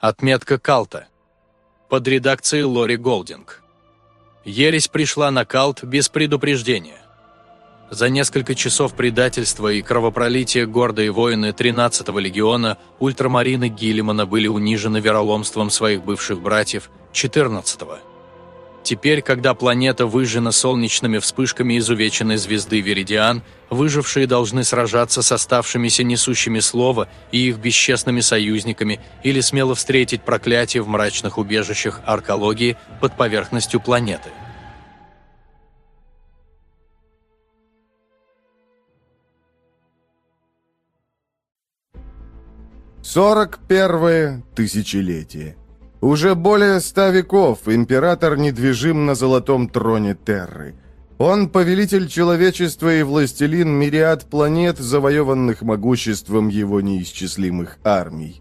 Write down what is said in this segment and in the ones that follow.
Отметка Калта. Под редакцией Лори Голдинг. Ересь пришла на Калт без предупреждения. За несколько часов предательства и кровопролития гордые воины 13-го легиона ультрамарины Гиллимана были унижены вероломством своих бывших братьев 14-го. Теперь, когда планета выжжена солнечными вспышками изувеченной звезды Веридиан, выжившие должны сражаться с оставшимися несущими слова и их бесчестными союзниками или смело встретить проклятие в мрачных убежищах аркологии под поверхностью планеты. Сорок первое тысячелетие. Уже более ста веков император недвижим на золотом троне Терры. Он повелитель человечества и властелин мириад планет, завоеванных могуществом его неисчислимых армий.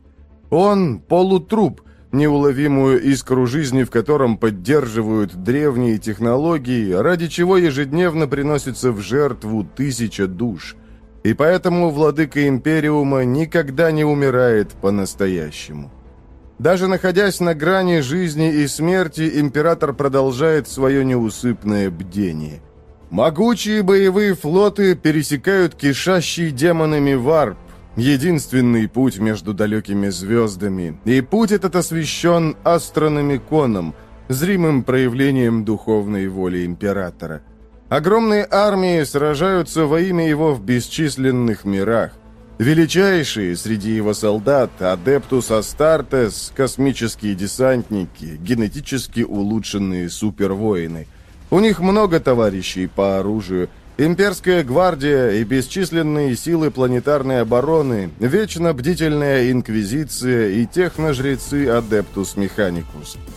Он – полутруп, неуловимую искру жизни, в котором поддерживают древние технологии, ради чего ежедневно приносится в жертву тысяча душ. И поэтому владыка Империума никогда не умирает по-настоящему. Даже находясь на грани жизни и смерти, император продолжает свое неусыпное бдение. Могучие боевые флоты пересекают кишащий демонами варп, единственный путь между далекими звездами, и путь этот освещен астрономиконом, зримым проявлением духовной воли императора. Огромные армии сражаются во имя его в бесчисленных мирах. Величайшие среди его солдат – Адептус Астартес, космические десантники, генетически улучшенные супервоины. У них много товарищей по оружию, имперская гвардия и бесчисленные силы планетарной обороны, вечно бдительная инквизиция и техножрецы Адептус Механикус –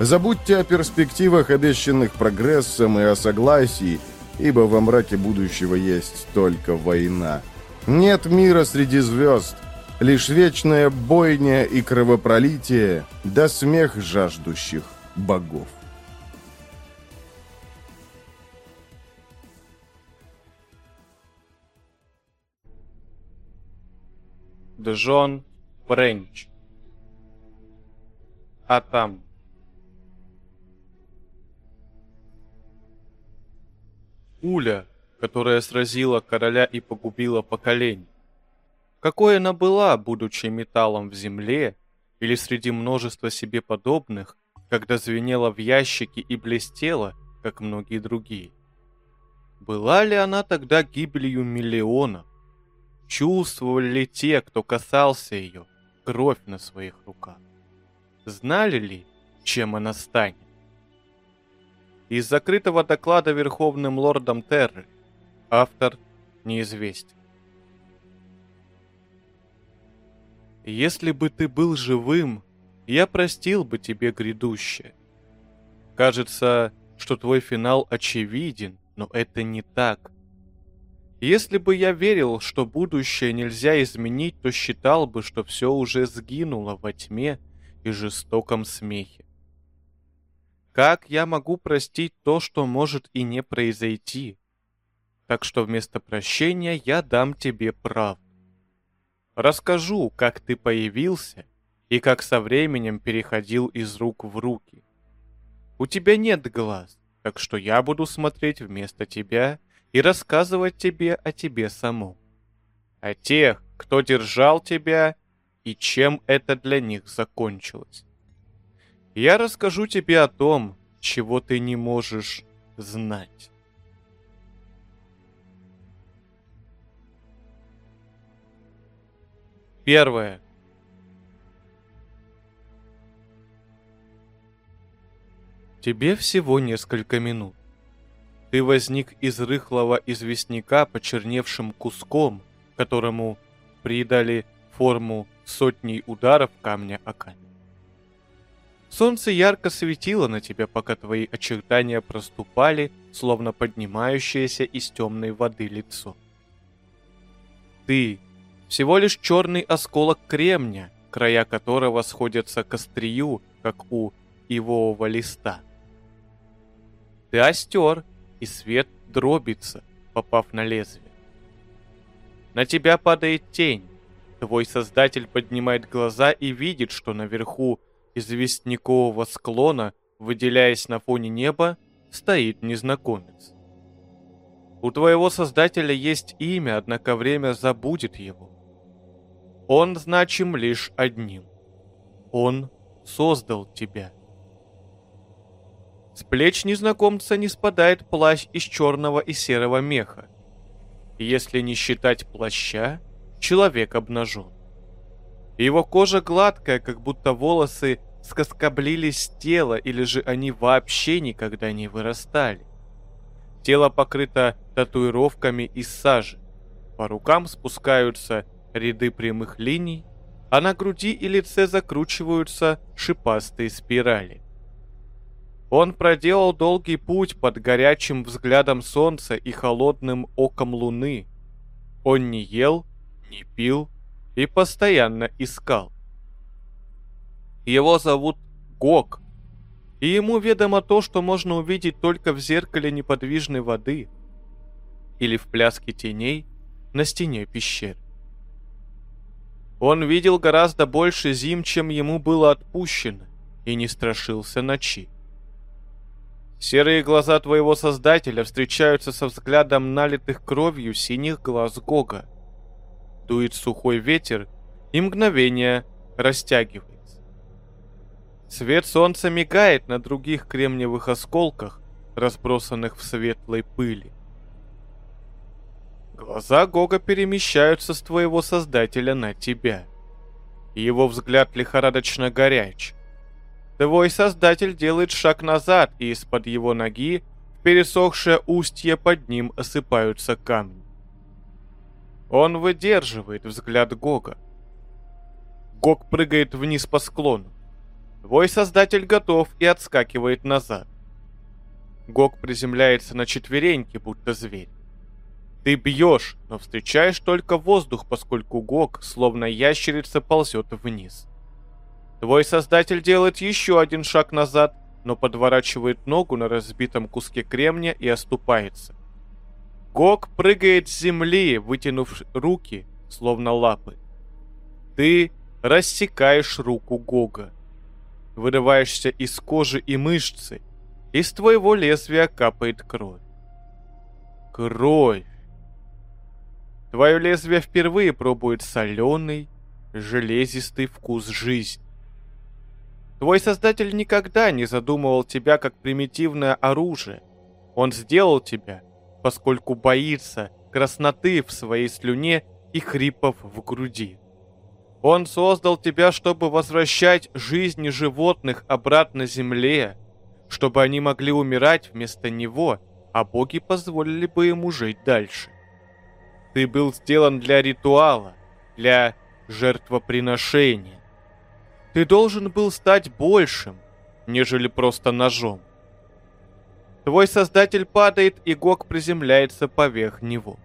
Забудьте о перспективах, обещанных прогрессом, и о согласии, ибо во мраке будущего есть только война. Нет мира среди звезд, лишь вечная бойня и кровопролитие, да смех жаждущих богов. Джон Френч А Уля, которая сразила короля и погубила поколение. Какой она была, будучи металлом в земле, или среди множества себе подобных, когда звенела в ящике и блестела, как многие другие? Была ли она тогда гибелью миллионов? Чувствовали ли те, кто касался ее, кровь на своих руках? Знали ли, чем она станет? Из закрытого доклада Верховным Лордом Терры. Автор неизвестен. Если бы ты был живым, я простил бы тебе грядущее. Кажется, что твой финал очевиден, но это не так. Если бы я верил, что будущее нельзя изменить, то считал бы, что все уже сгинуло во тьме и жестоком смехе. Как я могу простить то, что может и не произойти? Так что вместо прощения я дам тебе правду. Расскажу, как ты появился и как со временем переходил из рук в руки. У тебя нет глаз, так что я буду смотреть вместо тебя и рассказывать тебе о тебе самом. О тех, кто держал тебя и чем это для них закончилось. Я расскажу тебе о том, чего ты не можешь знать. Первое. Тебе всего несколько минут. Ты возник из рыхлого известняка почерневшим куском, которому придали форму сотней ударов камня о камень. Солнце ярко светило на тебя, пока твои очертания проступали, словно поднимающееся из темной воды лицо. Ты всего лишь черный осколок кремня, края которого сходятся к острию, как у ивового листа. Ты остер, и свет дробится, попав на лезвие. На тебя падает тень. Твой создатель поднимает глаза и видит, что наверху известнякового склона, выделяясь на фоне неба, стоит незнакомец. У твоего создателя есть имя, однако время забудет его. Он значим лишь одним. Он создал тебя. С плеч незнакомца не спадает плащ из черного и серого меха. Если не считать плаща, человек обнажен. Его кожа гладкая, как будто волосы скоскоблились с тела, или же они вообще никогда не вырастали. Тело покрыто татуировками из сажи. По рукам спускаются ряды прямых линий, а на груди и лице закручиваются шипастые спирали. Он проделал долгий путь под горячим взглядом солнца и холодным оком луны. Он не ел, не пил и постоянно искал. Его зовут Гог, и ему ведомо то, что можно увидеть только в зеркале неподвижной воды или в пляске теней на стене пещер. Он видел гораздо больше зим, чем ему было отпущено, и не страшился ночи. Серые глаза твоего создателя встречаются со взглядом налитых кровью синих глаз Гога. Дует сухой ветер, и мгновение растягивается. Свет солнца мигает на других кремниевых осколках, разбросанных в светлой пыли. Глаза Гога перемещаются с твоего создателя на тебя. Его взгляд лихорадочно горяч. Твой создатель делает шаг назад, и из-под его ноги в пересохшее устье под ним осыпаются камни. Он выдерживает взгляд Гога. Гог прыгает вниз по склону. Твой создатель готов и отскакивает назад. Гог приземляется на четвереньки, будто зверь. Ты бьешь, но встречаешь только воздух, поскольку Гог, словно ящерица, ползет вниз. Твой создатель делает еще один шаг назад, но подворачивает ногу на разбитом куске кремня и оступается. Гог прыгает с земли, вытянув руки, словно лапы. Ты рассекаешь руку Гога. Вырываешься из кожи и мышцы. Из твоего лезвия капает кровь. Кровь. Твое лезвие впервые пробует соленый, железистый вкус жизни. Твой создатель никогда не задумывал тебя как примитивное оружие. Он сделал тебя, поскольку боится красноты в своей слюне и хрипов в груди. Он создал тебя, чтобы возвращать жизни животных обратно земле, чтобы они могли умирать вместо него, а боги позволили бы ему жить дальше. Ты был сделан для ритуала, для жертвоприношения. Ты должен был стать большим, нежели просто ножом. Твой создатель падает, и Гог приземляется поверх него.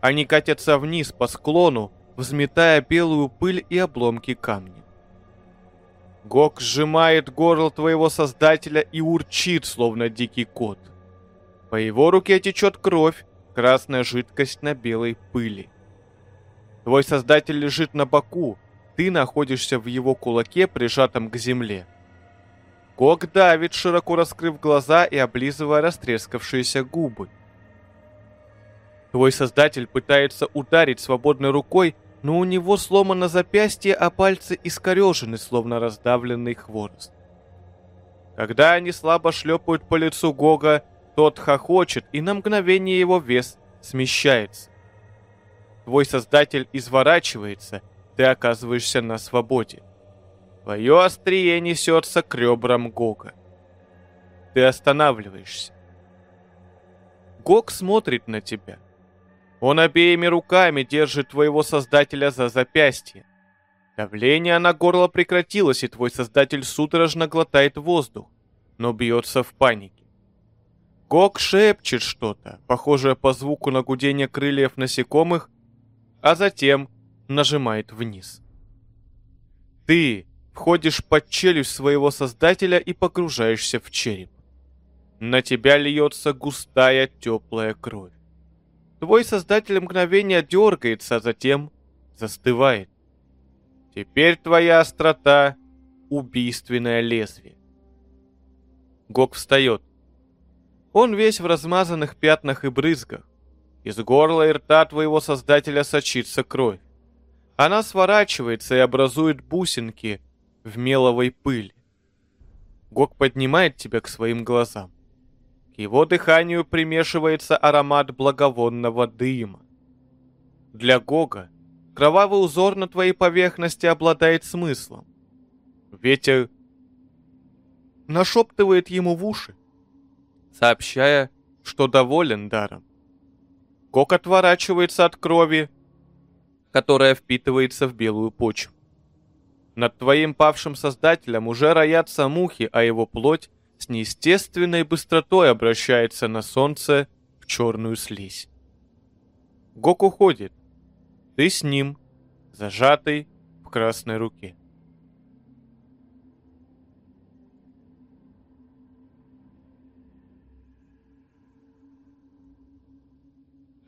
Они катятся вниз по склону, взметая белую пыль и обломки камня. Гог сжимает горло твоего создателя и урчит, словно дикий кот. По его руке течет кровь, красная жидкость на белой пыли. Твой создатель лежит на боку, ты находишься в его кулаке, прижатом к земле. Гог давит, широко раскрыв глаза и облизывая растрескавшиеся губы. Твой создатель пытается ударить свободной рукой, но у него сломано запястье, а пальцы искорежены, словно раздавленный хворост. Когда они слабо шлепают по лицу Гога, тот хохочет, и на мгновение его вес смещается. Твой создатель изворачивается – ты оказываешься на свободе. Твое острие несется к ребрам Гога. Ты останавливаешься. Гог смотрит на тебя. Он обеими руками держит твоего создателя за запястье. Давление на горло прекратилось, и твой создатель судорожно глотает воздух, но бьется в панике. Гок шепчет что-то, похожее по звуку на гудение крыльев насекомых, а затем нажимает вниз. Ты входишь под челюсть своего создателя и погружаешься в череп. На тебя льется густая теплая кровь. Твой создатель мгновение дергается, а затем застывает. Теперь твоя острота — убийственное лезвие. Гок встает. Он весь в размазанных пятнах и брызгах. Из горла и рта твоего создателя сочится кровь. Она сворачивается и образует бусинки в меловой пыли. Гок поднимает тебя к своим глазам. К его дыханию примешивается аромат благовонного дыма. Для Гога кровавый узор на твоей поверхности обладает смыслом. Ветер нашептывает ему в уши, сообщая, что доволен даром. Гог отворачивается от крови, которая впитывается в белую почву. Над твоим павшим создателем уже роятся мухи, а его плоть с неестественной быстротой обращается на солнце в черную слизь. Гок уходит. Ты с ним, зажатый в красной руке.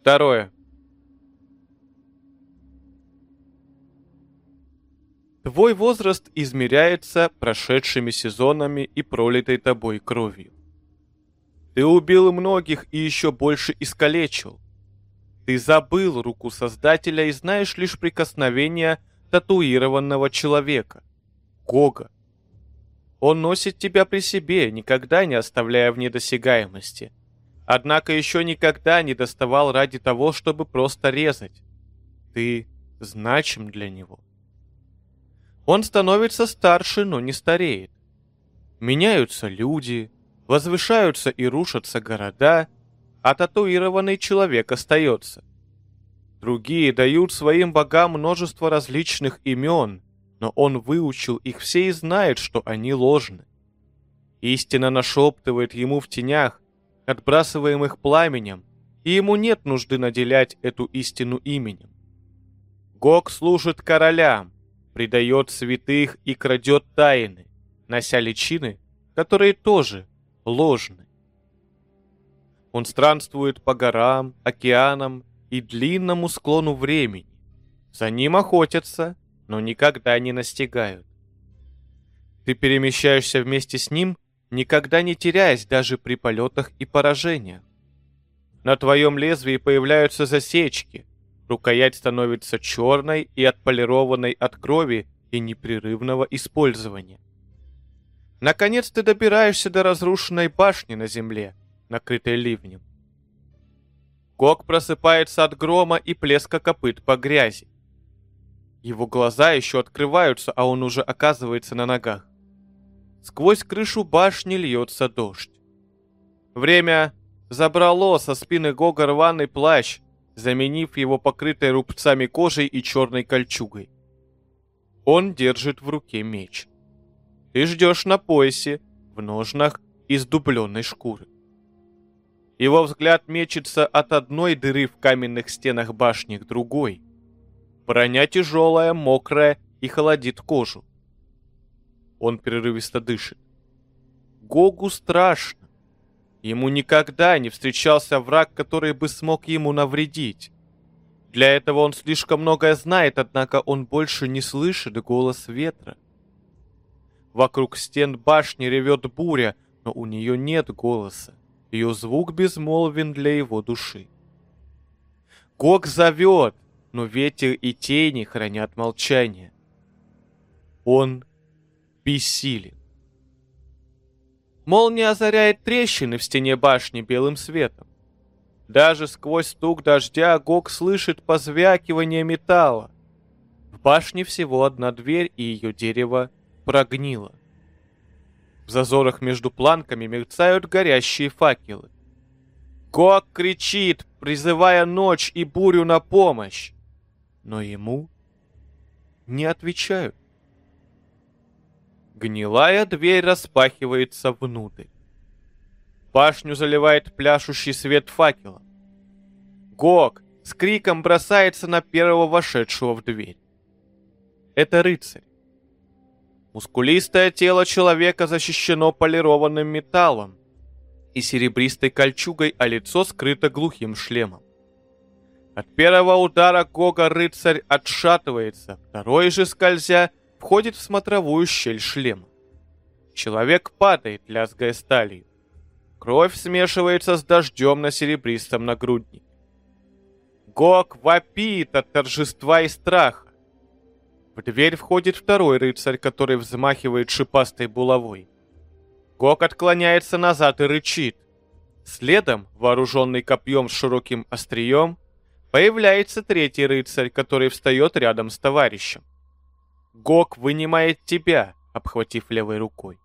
Второе. Твой возраст измеряется прошедшими сезонами и пролитой тобой кровью. Ты убил многих и еще больше искалечил. Ты забыл руку Создателя и знаешь лишь прикосновение татуированного человека, Гога. Он носит тебя при себе, никогда не оставляя в недосягаемости. Однако еще никогда не доставал ради того, чтобы просто резать. Ты значим для него. Он становится старше, но не стареет. Меняются люди, возвышаются и рушатся города, а татуированный человек остается. Другие дают своим богам множество различных имен, но он выучил их все и знает, что они ложны. Истина нашептывает ему в тенях, отбрасываемых пламенем, и ему нет нужды наделять эту истину именем. Гог служит королям, предает святых и крадет тайны, нося личины, которые тоже ложны. Он странствует по горам, океанам и длинному склону времени. За ним охотятся, но никогда не настигают. Ты перемещаешься вместе с ним, никогда не теряясь даже при полетах и поражениях. На твоем лезвии появляются засечки, Рукоять становится черной и отполированной от крови и непрерывного использования. Наконец ты добираешься до разрушенной башни на земле, накрытой ливнем. Гог просыпается от грома и плеска копыт по грязи. Его глаза еще открываются, а он уже оказывается на ногах. Сквозь крышу башни льется дождь. Время забрало со спины Гога рваный плащ, заменив его покрытой рубцами кожей и черной кольчугой. Он держит в руке меч. Ты ждешь на поясе, в ножнах из дубленной шкуры. Его взгляд мечется от одной дыры в каменных стенах башни к другой. Броня тяжелая, мокрая и холодит кожу. Он прерывисто дышит. Гогу страшно. Ему никогда не встречался враг, который бы смог ему навредить. Для этого он слишком многое знает, однако он больше не слышит голос ветра. Вокруг стен башни ревет буря, но у нее нет голоса. Ее звук безмолвен для его души. Гог зовет, но ветер и тени хранят молчание. Он бессилен. Молния озаряет трещины в стене башни белым светом. Даже сквозь стук дождя Гог слышит позвякивание металла. В башне всего одна дверь, и ее дерево прогнило. В зазорах между планками мерцают горящие факелы. Гог кричит, призывая ночь и бурю на помощь. Но ему не отвечают. Гнилая дверь распахивается внутрь. Башню заливает пляшущий свет факела. Гог с криком бросается на первого вошедшего в дверь. Это рыцарь. Мускулистое тело человека защищено полированным металлом и серебристой кольчугой, а лицо скрыто глухим шлемом. От первого удара Гога рыцарь отшатывается, второй же, скользя, входит в смотровую щель шлема. Человек падает, лязгая сталью. Кровь смешивается с дождем на серебристом нагруднике. Гог вопит от торжества и страха. В дверь входит второй рыцарь, который взмахивает шипастой булавой. Гог отклоняется назад и рычит. Следом, вооруженный копьем с широким острием, появляется третий рыцарь, который встает рядом с товарищем. Гог вынимает тебя, обхватив левой рукой.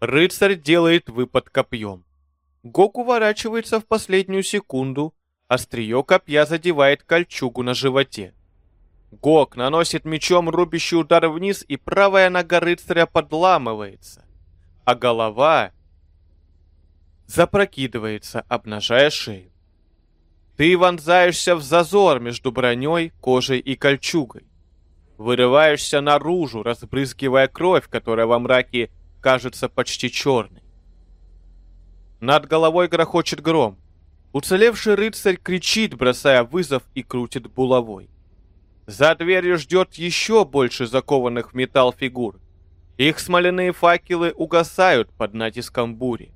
Рыцарь делает выпад копьем. Гог уворачивается в последнюю секунду, острие копья задевает кольчугу на животе. Гог наносит мечом рубящий удар вниз, и правая нога рыцаря подламывается, а голова запрокидывается, обнажая шею. Ты вонзаешься в зазор между броней, кожей и кольчугой. Вырываешься наружу, разбрызгивая кровь, которая во мраке кажется почти черной. Над головой грохочет гром. Уцелевший рыцарь кричит, бросая вызов и крутит булавой. За дверью ждет еще больше закованных в металл фигур. Их смоляные факелы угасают под натиском бури.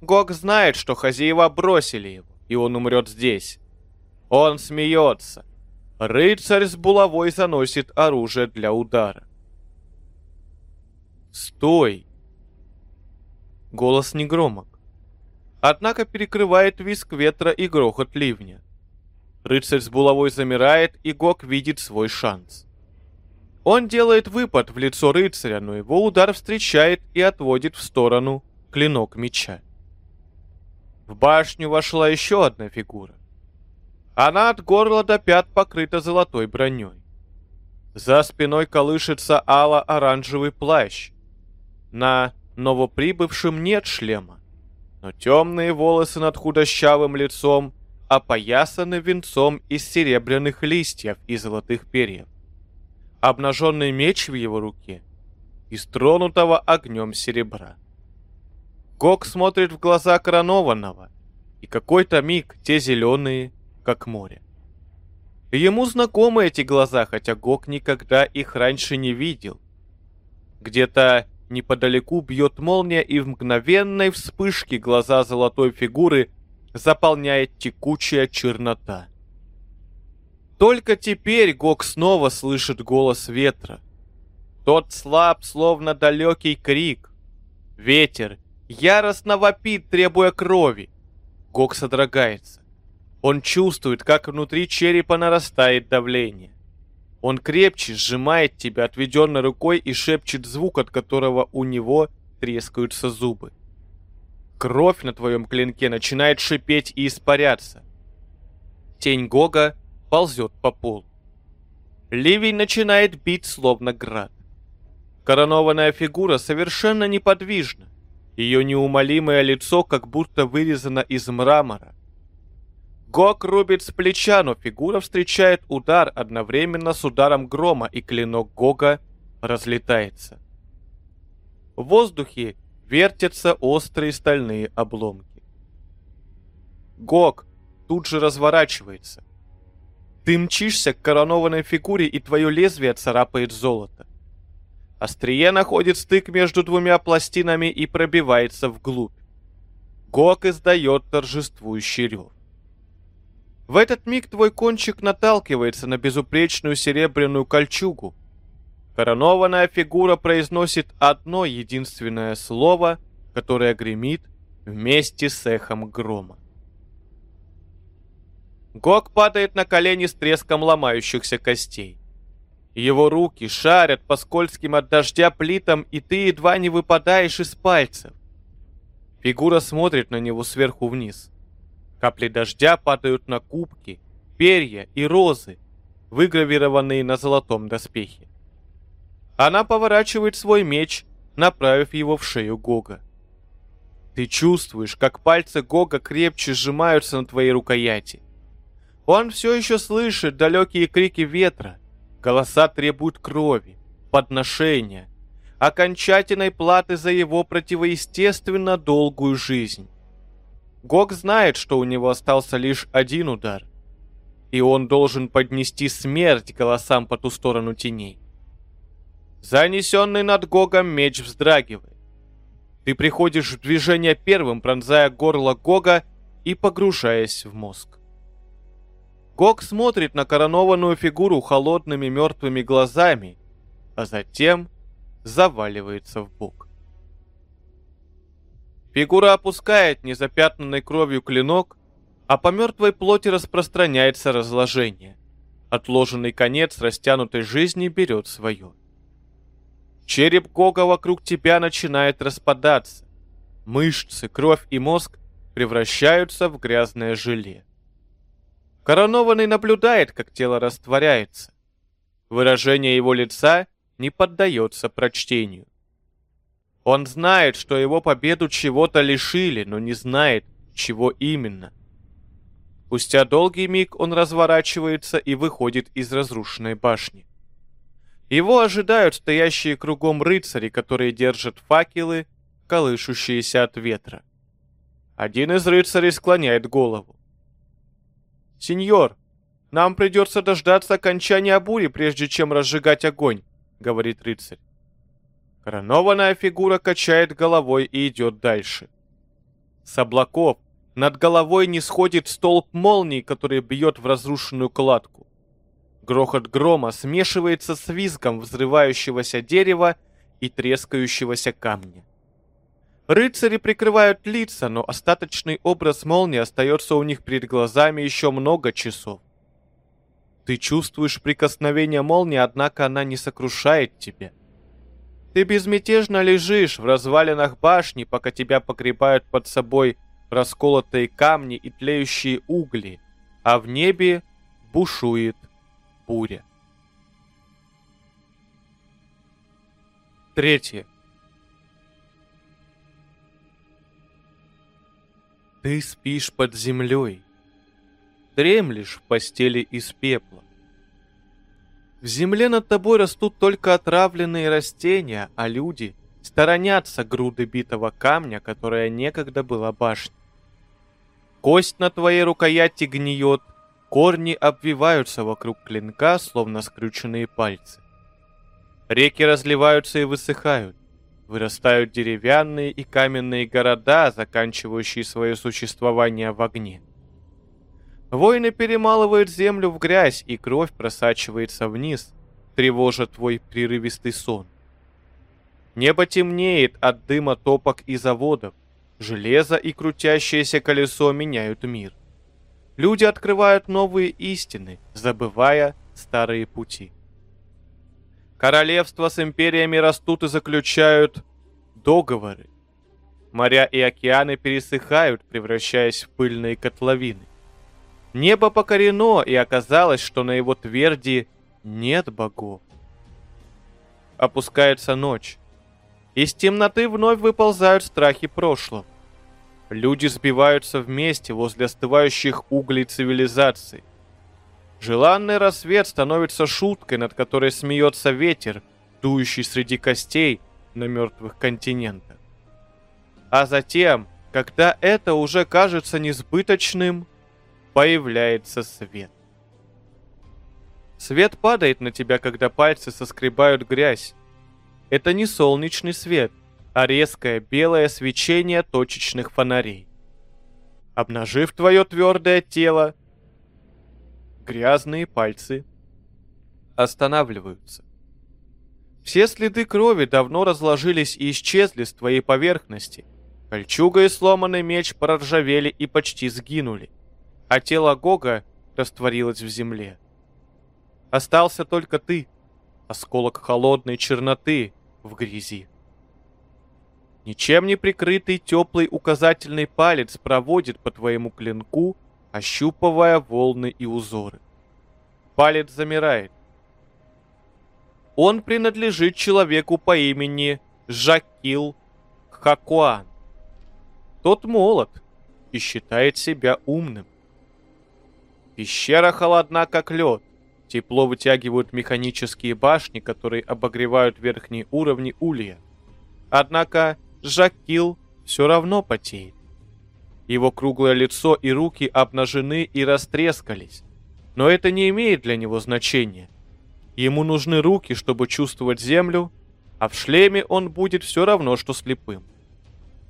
Гог знает, что хозяева бросили его, и он умрет здесь. Он смеется. Рыцарь с булавой заносит оружие для удара. «Стой!» Голос не громок. Однако перекрывает виск ветра и грохот ливня. Рыцарь с булавой замирает, и Гок видит свой шанс. Он делает выпад в лицо рыцаря, но его удар встречает и отводит в сторону клинок меча. В башню вошла еще одна фигура. Она от горла до пят покрыта золотой броней. За спиной колышется ало-оранжевый плащ. На новоприбывшем нет шлема, но темные волосы над худощавым лицом опоясаны венцом из серебряных листьев и золотых перьев. Обнаженный меч в его руке из тронутого огнем серебра. Гок смотрит в глаза коронованного, и какой-то миг те зеленые, как море. Ему знакомы эти глаза, хотя Гок никогда их раньше не видел. Где-то неподалеку бьет молния, и в мгновенной вспышке глаза золотой фигуры – заполняет текучая чернота. Только теперь Гок снова слышит голос ветра. Тот слаб, словно далекий крик. Ветер яростно вопит, требуя крови. Гок содрогается. Он чувствует, как внутри черепа нарастает давление. Он крепче сжимает тебя отведенной рукой и шепчет звук, от которого у него трескаются зубы. Кровь на твоем клинке начинает шипеть и испаряться. Тень Гога ползет по полу. Ливень начинает бить словно град. Коронованная фигура совершенно неподвижна. Ее неумолимое лицо как будто вырезано из мрамора. Гог рубит с плеча, но фигура встречает удар одновременно с ударом грома, и клинок Гога разлетается. В воздухе вертятся острые стальные обломки. Гог тут же разворачивается. Ты мчишься к коронованной фигуре, и твое лезвие царапает золото. Острие находит стык между двумя пластинами и пробивается вглубь. Гог издает торжествующий рев. В этот миг твой кончик наталкивается на безупречную серебряную кольчугу, Коронованная фигура произносит одно единственное слово, которое гремит вместе с эхом грома. Гог падает на колени с треском ломающихся костей. Его руки шарят по скользким от дождя плитам, и ты едва не выпадаешь из пальцев. Фигура смотрит на него сверху вниз. Капли дождя падают на кубки, перья и розы, выгравированные на золотом доспехе. Она поворачивает свой меч, направив его в шею Гога. Ты чувствуешь, как пальцы Гога крепче сжимаются на твоей рукояти. Он все еще слышит далекие крики ветра. Голоса требуют крови, подношения, окончательной платы за его противоестественно долгую жизнь. Гог знает, что у него остался лишь один удар, и он должен поднести смерть голосам по ту сторону теней. Занесенный над Гогом меч вздрагивает. Ты приходишь в движение первым, пронзая горло Гога и погружаясь в мозг. Гог смотрит на коронованную фигуру холодными мертвыми глазами, а затем заваливается в бок. Фигура опускает незапятнанной кровью клинок, а по мертвой плоти распространяется разложение. Отложенный конец растянутой жизни берет свое. Череп Гога вокруг тебя начинает распадаться. Мышцы, кровь и мозг превращаются в грязное желе. Коронованный наблюдает, как тело растворяется. Выражение его лица не поддается прочтению. Он знает, что его победу чего-то лишили, но не знает, чего именно. Спустя долгий миг он разворачивается и выходит из разрушенной башни. Его ожидают стоящие кругом рыцари, которые держат факелы, колышущиеся от ветра. Один из рыцарей склоняет голову. «Сеньор, нам придется дождаться окончания бури, прежде чем разжигать огонь», — говорит рыцарь. Коронованная фигура качает головой и идет дальше. С облаков над головой не сходит столб молний, который бьет в разрушенную кладку. Грохот грома смешивается с визгом взрывающегося дерева и трескающегося камня. Рыцари прикрывают лица, но остаточный образ молнии остается у них перед глазами еще много часов. Ты чувствуешь прикосновение молнии, однако она не сокрушает тебя. Ты безмятежно лежишь в развалинах башни, пока тебя погребают под собой расколотые камни и тлеющие угли, а в небе бушует буря. Третье. Ты спишь под землей, дремлешь в постели из пепла. В земле над тобой растут только отравленные растения, а люди сторонятся груды битого камня, которая некогда была башней. Кость на твоей рукояти гниет, Корни обвиваются вокруг клинка, словно скрюченные пальцы. Реки разливаются и высыхают. Вырастают деревянные и каменные города, заканчивающие свое существование в огне. Воины перемалывают землю в грязь, и кровь просачивается вниз, тревожа твой прерывистый сон. Небо темнеет от дыма топок и заводов. Железо и крутящееся колесо меняют мир. Люди открывают новые истины, забывая старые пути. Королевства с империями растут и заключают договоры. Моря и океаны пересыхают, превращаясь в пыльные котловины. Небо покорено, и оказалось, что на его тверди нет богов. Опускается ночь. Из темноты вновь выползают страхи прошлого. Люди сбиваются вместе возле остывающих углей цивилизации. Желанный рассвет становится шуткой, над которой смеется ветер, дующий среди костей на мертвых континентах. А затем, когда это уже кажется несбыточным, появляется свет. Свет падает на тебя, когда пальцы соскребают грязь. Это не солнечный свет, а резкое белое свечение точечных фонарей. Обнажив твое твердое тело, грязные пальцы останавливаются. Все следы крови давно разложились и исчезли с твоей поверхности. Кольчуга и сломанный меч проржавели и почти сгинули, а тело Гога растворилось в земле. Остался только ты, осколок холодной черноты в грязи. Ничем не прикрытый теплый указательный палец проводит по твоему клинку, ощупывая волны и узоры. Палец замирает. Он принадлежит человеку по имени Жакил Хакуан. Тот молод и считает себя умным. Пещера холодна, как лед. Тепло вытягивают механические башни, которые обогревают верхние уровни улья. Однако Жакил все равно потеет. Его круглое лицо и руки обнажены и растрескались. Но это не имеет для него значения. Ему нужны руки, чтобы чувствовать землю, а в шлеме он будет все равно, что слепым.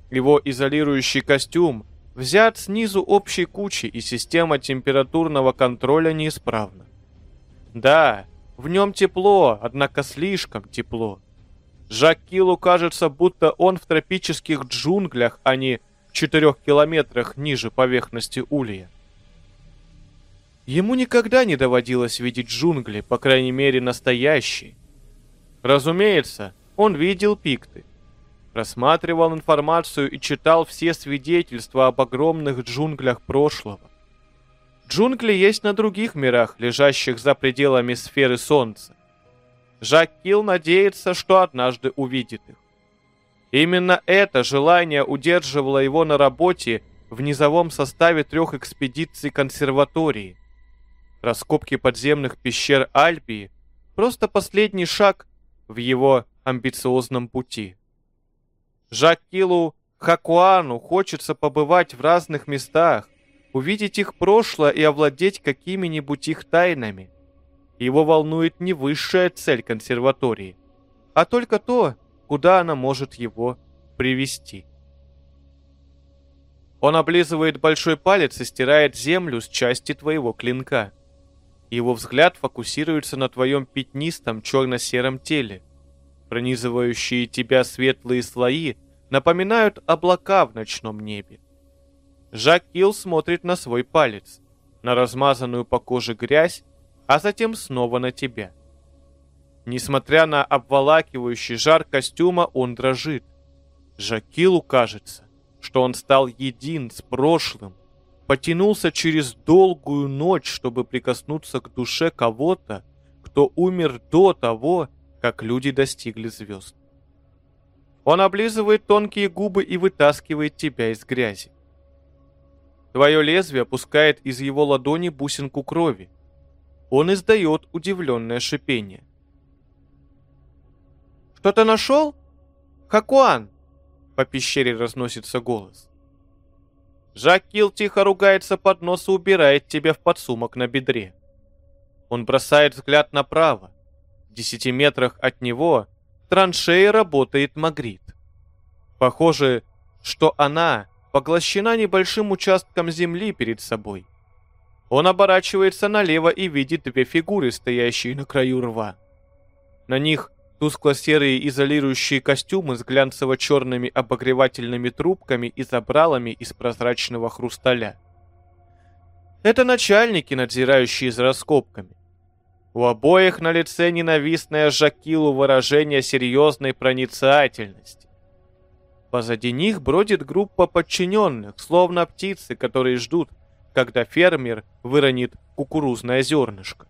Его изолирующий костюм взят снизу общей кучи, и система температурного контроля неисправна. Да, в нем тепло, однако слишком тепло. Жакилу кажется, будто он в тропических джунглях, а не в четырех километрах ниже поверхности Улья. Ему никогда не доводилось видеть джунгли, по крайней мере настоящие. Разумеется, он видел пикты. Рассматривал информацию и читал все свидетельства об огромных джунглях прошлого. Джунгли есть на других мирах, лежащих за пределами сферы Солнца. Жак Килл надеется, что однажды увидит их. Именно это желание удерживало его на работе в низовом составе трех экспедиций консерватории. Раскопки подземных пещер Альбии – просто последний шаг в его амбициозном пути. Жакилу Хакуану хочется побывать в разных местах, увидеть их прошлое и овладеть какими-нибудь их тайнами. Его волнует не высшая цель консерватории, а только то, куда она может его привести. Он облизывает большой палец и стирает землю с части твоего клинка. Его взгляд фокусируется на твоем пятнистом черно-сером теле. Пронизывающие тебя светлые слои напоминают облака в ночном небе. Жак Килл смотрит на свой палец, на размазанную по коже грязь, а затем снова на тебя. Несмотря на обволакивающий жар костюма, он дрожит. Жакилу кажется, что он стал един с прошлым, потянулся через долгую ночь, чтобы прикоснуться к душе кого-то, кто умер до того, как люди достигли звезд. Он облизывает тонкие губы и вытаскивает тебя из грязи. Твое лезвие опускает из его ладони бусинку крови. Он издает удивленное шипение. «Что-то нашел? Хакуан!» По пещере разносится голос. Жак Килл тихо ругается под нос и убирает тебя в подсумок на бедре. Он бросает взгляд направо. В десяти метрах от него траншее работает Магрит. Похоже, что она поглощена небольшим участком земли перед собой. Он оборачивается налево и видит две фигуры, стоящие на краю рва. На них Тускло-серые изолирующие костюмы с глянцево-черными обогревательными трубками и забралами из прозрачного хрусталя. Это начальники, надзирающие за раскопками. У обоих на лице ненавистное Жакилу выражение серьезной проницательности. Позади них бродит группа подчиненных, словно птицы, которые ждут, когда фермер выронит кукурузное зернышко.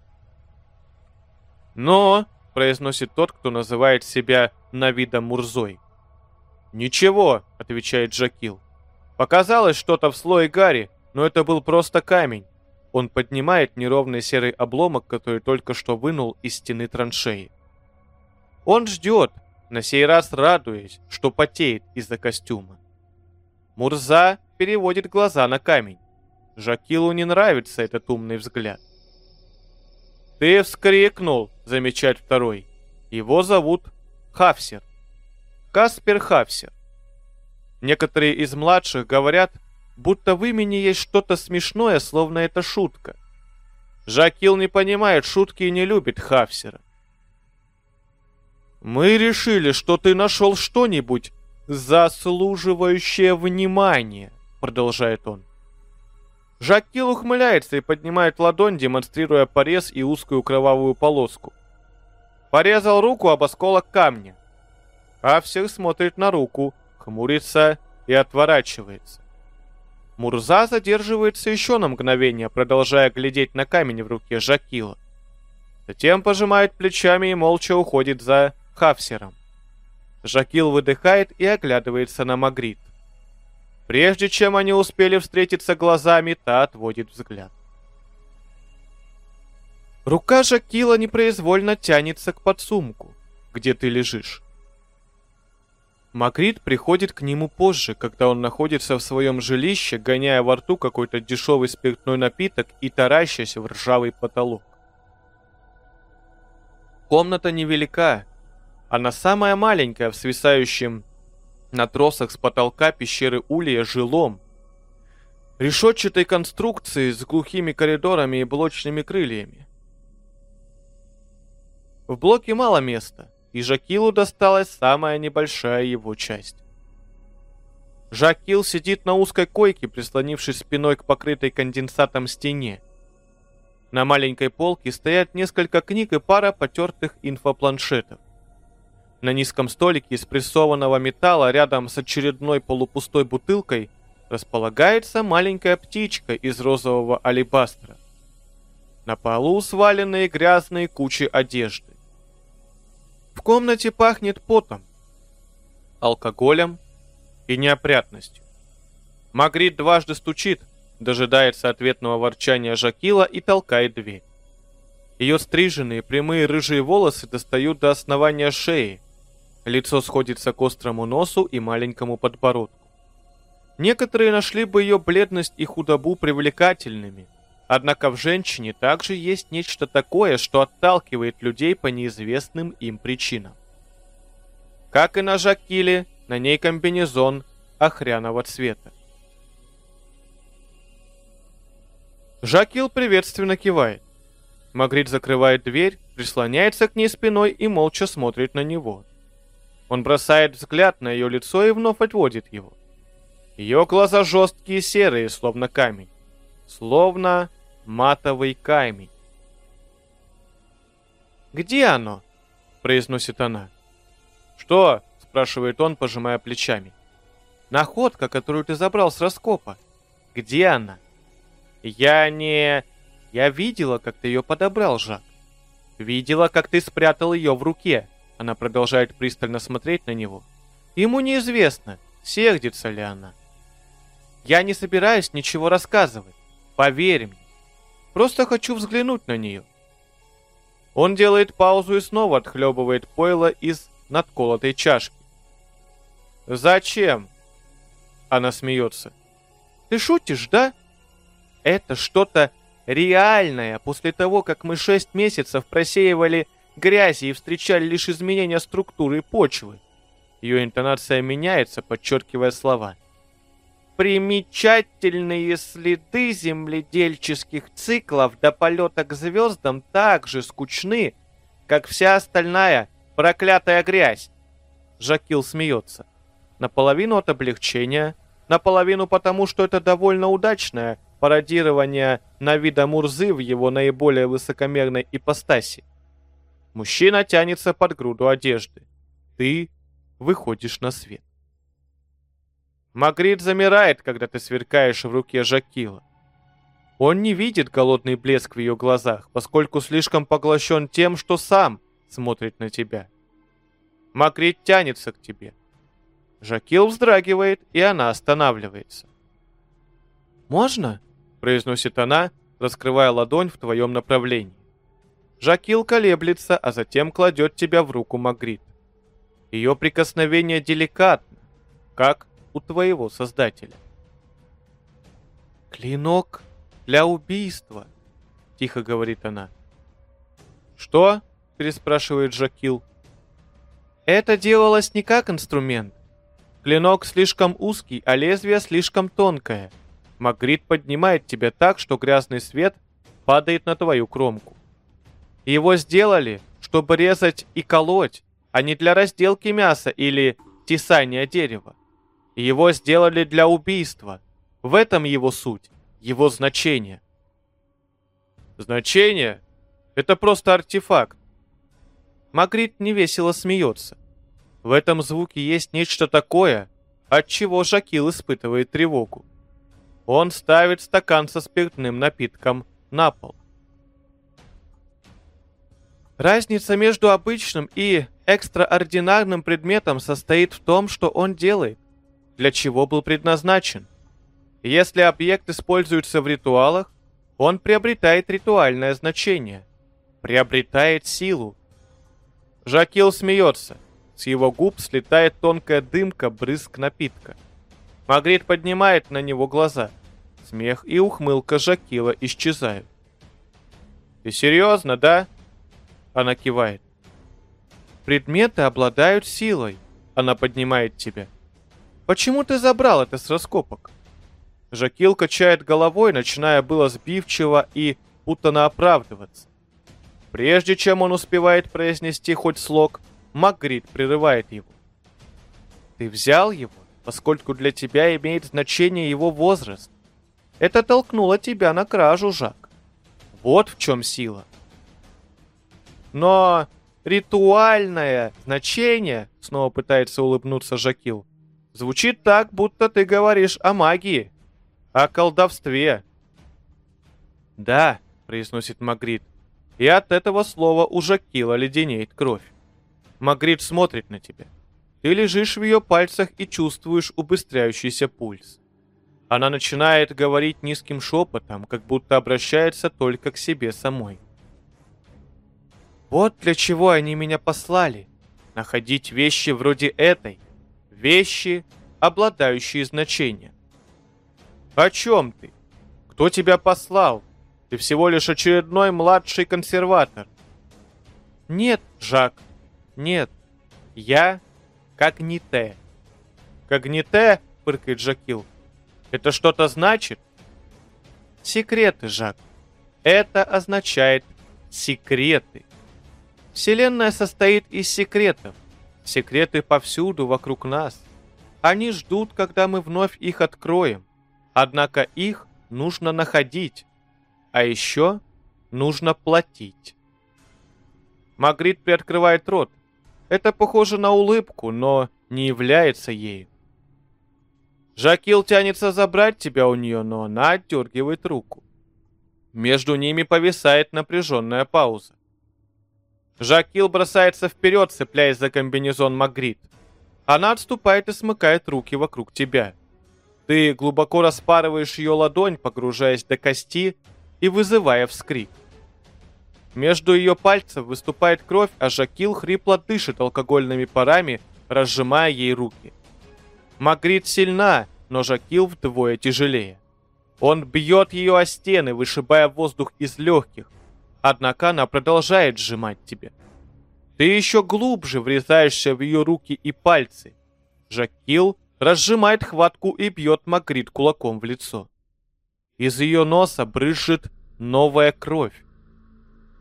Но произносит тот, кто называет себя Навидом Мурзой. «Ничего», — отвечает Джакил. «Показалось что-то в слое гари, но это был просто камень». Он поднимает неровный серый обломок, который только что вынул из стены траншеи. Он ждет, на сей раз радуясь, что потеет из-за костюма. Мурза переводит глаза на камень. Жакилу не нравится этот умный взгляд. «Ты вскрикнул!» — замечает второй. «Его зовут Хафсер. Каспер Хафсер. Некоторые из младших говорят, будто в имени есть что-то смешное, словно это шутка. Жакил не понимает шутки и не любит Хафсера. «Мы решили, что ты нашел что-нибудь, заслуживающее внимания», — продолжает он. Жак Килл ухмыляется и поднимает ладонь, демонстрируя порез и узкую кровавую полоску. Порезал руку об осколок камня. Авсер смотрит на руку, хмурится и отворачивается. Мурза задерживается еще на мгновение, продолжая глядеть на камень в руке Жакила. Затем пожимает плечами и молча уходит за Хавсером. Жакил выдыхает и оглядывается на Магрит. Прежде чем они успели встретиться глазами, та отводит взгляд. Рука Жакила непроизвольно тянется к подсумку, где ты лежишь. Макрит приходит к нему позже, когда он находится в своем жилище, гоняя во рту какой-то дешевый спиртной напиток и таращась в ржавый потолок. Комната невелика. Она самая маленькая в свисающем на тросах с потолка пещеры Улия жилом. Решетчатой конструкции с глухими коридорами и блочными крыльями. В блоке мало места, и Жакилу досталась самая небольшая его часть. Жакил сидит на узкой койке, прислонившись спиной к покрытой конденсатом стене. На маленькой полке стоят несколько книг и пара потертых инфопланшетов. На низком столике из прессованного металла рядом с очередной полупустой бутылкой располагается маленькая птичка из розового алебастра. На полу сваленные грязные кучи одежды. В комнате пахнет потом, алкоголем и неопрятностью. Магрит дважды стучит, дожидается ответного ворчания Жакила и толкает дверь. Ее стриженные прямые рыжие волосы достают до основания шеи. Лицо сходится к острому носу и маленькому подбородку. Некоторые нашли бы ее бледность и худобу привлекательными, Однако в женщине также есть нечто такое, что отталкивает людей по неизвестным им причинам. Как и на Жакиле, на ней комбинезон охряного цвета. Жакил приветственно кивает. Магрит закрывает дверь, прислоняется к ней спиной и молча смотрит на него. Он бросает взгляд на ее лицо и вновь отводит его. Ее глаза жесткие серые, словно камень словно матовый камень. «Где оно?» — произносит она. «Что?» — спрашивает он, пожимая плечами. «Находка, которую ты забрал с раскопа. Где она?» «Я не... Я видела, как ты ее подобрал, Жак. Видела, как ты спрятал ее в руке». Она продолжает пристально смотреть на него. Ему неизвестно, сердится ли она. «Я не собираюсь ничего рассказывать. Поверь мне. Просто хочу взглянуть на нее. Он делает паузу и снова отхлебывает пойло из надколотой чашки. «Зачем?» Она смеется. «Ты шутишь, да? Это что-то реальное после того, как мы шесть месяцев просеивали грязи и встречали лишь изменения структуры почвы». Ее интонация меняется, подчеркивая слова примечательные следы земледельческих циклов до полета к звездам так же скучны, как вся остальная проклятая грязь. Жакил смеется. Наполовину от облегчения, наполовину потому, что это довольно удачное пародирование на вида Мурзы в его наиболее высокомерной ипостаси. Мужчина тянется под груду одежды. Ты выходишь на свет. Магрит замирает, когда ты сверкаешь в руке Жакила. Он не видит голодный блеск в ее глазах, поскольку слишком поглощен тем, что сам смотрит на тебя. Магрит тянется к тебе. Жакил вздрагивает, и она останавливается. «Можно?» – произносит она, раскрывая ладонь в твоем направлении. Жакил колеблется, а затем кладет тебя в руку Магрит. Ее прикосновение деликатно, как у твоего создателя. «Клинок для убийства», — тихо говорит она. «Что?» — переспрашивает Жакил. «Это делалось не как инструмент. Клинок слишком узкий, а лезвие слишком тонкое. Магрит поднимает тебя так, что грязный свет падает на твою кромку. Его сделали, чтобы резать и колоть, а не для разделки мяса или тесания дерева. Его сделали для убийства. В этом его суть, его значение. Значение? Это просто артефакт. Магрит невесело смеется. В этом звуке есть нечто такое, от чего Жакил испытывает тревогу. Он ставит стакан со спиртным напитком на пол. Разница между обычным и экстраординарным предметом состоит в том, что он делает, для чего был предназначен. Если объект используется в ритуалах, он приобретает ритуальное значение, приобретает силу. Жакил смеется. С его губ слетает тонкая дымка брызг напитка. Магрит поднимает на него глаза. Смех и ухмылка Жакила исчезают. «Ты серьезно, да?» Она кивает. «Предметы обладают силой». Она поднимает тебя. «Почему ты забрал это с раскопок?» Жакил качает головой, начиная было сбивчиво и путано оправдываться. Прежде чем он успевает произнести хоть слог, Макгрид прерывает его. «Ты взял его, поскольку для тебя имеет значение его возраст. Это толкнуло тебя на кражу, Жак. Вот в чем сила. Но ритуальное значение, снова пытается улыбнуться Жакил, звучит так, будто ты говоришь о магии, о колдовстве. Да, произносит Магрит, и от этого слова у Жакила леденеет кровь. Магрит смотрит на тебя. Ты лежишь в ее пальцах и чувствуешь убыстряющийся пульс. Она начинает говорить низким шепотом, как будто обращается только к себе самой. Вот для чего они меня послали. Находить вещи вроде этой. Вещи, обладающие значением. О чем ты? Кто тебя послал? Ты всего лишь очередной младший консерватор. Нет, Жак, нет. Я Когните. Когните, фыркает Жакил. Это что-то значит? Секреты, Жак. Это означает секреты. Вселенная состоит из секретов. Секреты повсюду вокруг нас. Они ждут, когда мы вновь их откроем. Однако их нужно находить. А еще нужно платить. Магрит приоткрывает рот. Это похоже на улыбку, но не является ею. Жакил тянется забрать тебя у нее, но она отдергивает руку. Между ними повисает напряженная пауза. Жакил бросается вперед, цепляясь за комбинезон Магрит. Она отступает и смыкает руки вокруг тебя. Ты глубоко распарываешь ее ладонь, погружаясь до кости и вызывая вскрик. Между ее пальцев выступает кровь, а Жакил хрипло дышит алкогольными парами, разжимая ей руки. Магрит сильна, но Жакил вдвое тяжелее. Он бьет ее о стены, вышибая воздух из легких, однако она продолжает сжимать тебя. Ты еще глубже врезаешься в ее руки и пальцы. Жакил разжимает хватку и бьет Магрит кулаком в лицо. Из ее носа брызжет новая кровь.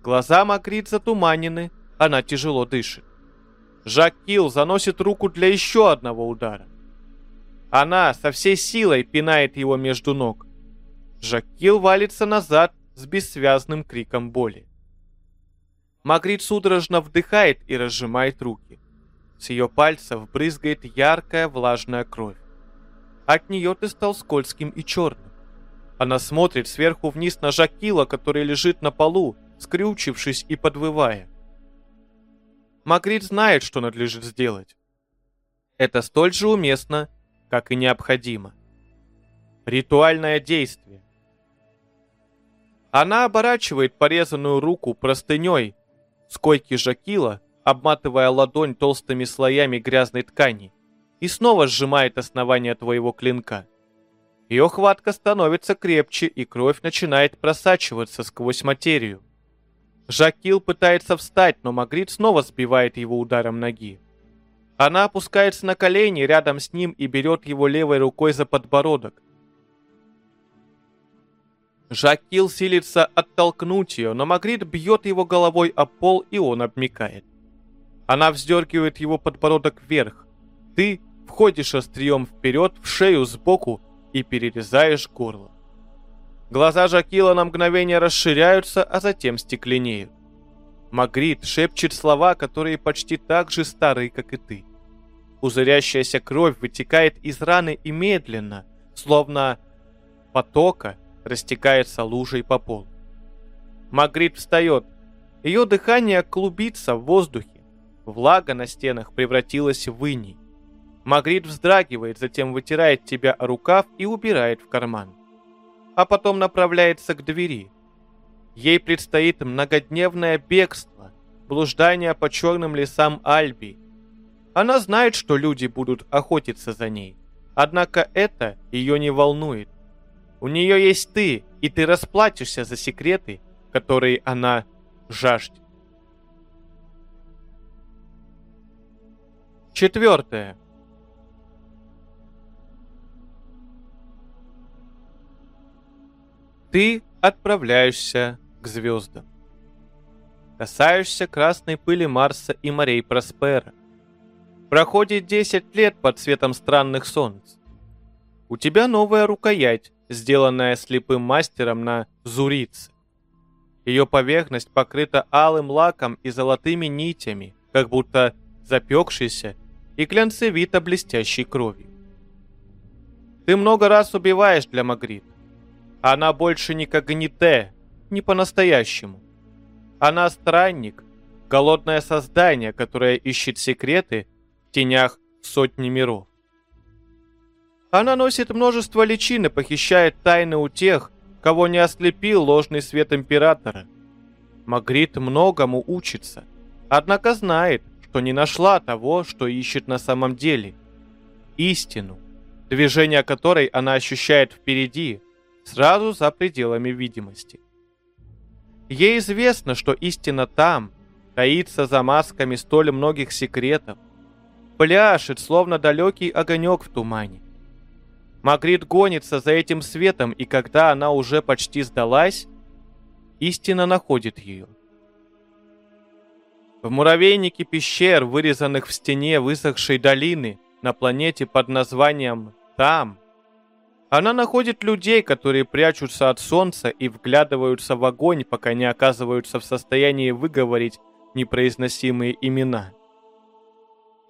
Глаза Макрит затуманены, она тяжело дышит. Жак Килл заносит руку для еще одного удара. Она со всей силой пинает его между ног. Жак Килл валится назад с бессвязным криком боли. Магрит судорожно вдыхает и разжимает руки. С ее пальцев брызгает яркая влажная кровь. От нее ты стал скользким и черным. Она смотрит сверху вниз на Жакила, который лежит на полу, скрючившись и подвывая. Магрит знает, что надлежит сделать. Это столь же уместно, как и необходимо. Ритуальное действие. Она оборачивает порезанную руку простыней с койки Жакила, обматывая ладонь толстыми слоями грязной ткани, и снова сжимает основание твоего клинка. Ее хватка становится крепче, и кровь начинает просачиваться сквозь материю. Жакил пытается встать, но Магрит снова сбивает его ударом ноги. Она опускается на колени рядом с ним и берет его левой рукой за подбородок. Жакил силится оттолкнуть ее, но Магрит бьет его головой о пол, и он обмикает. Она вздергивает его подбородок вверх. Ты входишь острием вперед в шею сбоку и перерезаешь горло. Глаза Жакила на мгновение расширяются, а затем стекленеют. Магрит шепчет слова, которые почти так же старые, как и ты. Пузырящаяся кровь вытекает из раны и медленно, словно потока, растекается лужей по полу. Магрит встает. Ее дыхание клубится в воздухе. Влага на стенах превратилась в иней. Магрит вздрагивает, затем вытирает тебя рукав и убирает в карман. А потом направляется к двери. Ей предстоит многодневное бегство, блуждание по черным лесам Альби. Она знает, что люди будут охотиться за ней. Однако это ее не волнует. У нее есть ты, и ты расплатишься за секреты, которые она жаждет. Четвертое. Ты отправляешься к звездам. Касаешься красной пыли Марса и морей Проспера. Проходит 10 лет под светом странных солнц. У тебя новая рукоять, сделанная слепым мастером на Зурице. Ее поверхность покрыта алым лаком и золотыми нитями, как будто запекшейся и глянцевито блестящей кровью. Ты много раз убиваешь для Магрит. Она больше не когните, не по-настоящему. Она странник, голодное создание, которое ищет секреты в тенях сотни миров. Она носит множество личин и похищает тайны у тех, кого не ослепил ложный свет Императора. Магрит многому учится, однако знает, что не нашла того, что ищет на самом деле. Истину, движение которой она ощущает впереди, сразу за пределами видимости. Ей известно, что истина там, таится за масками столь многих секретов, пляшет, словно далекий огонек в тумане. Магрит гонится за этим светом, и когда она уже почти сдалась, истина находит ее. В муравейнике пещер, вырезанных в стене высохшей долины, на планете под названием «Там», она находит людей, которые прячутся от солнца и вглядываются в огонь, пока не оказываются в состоянии выговорить непроизносимые имена.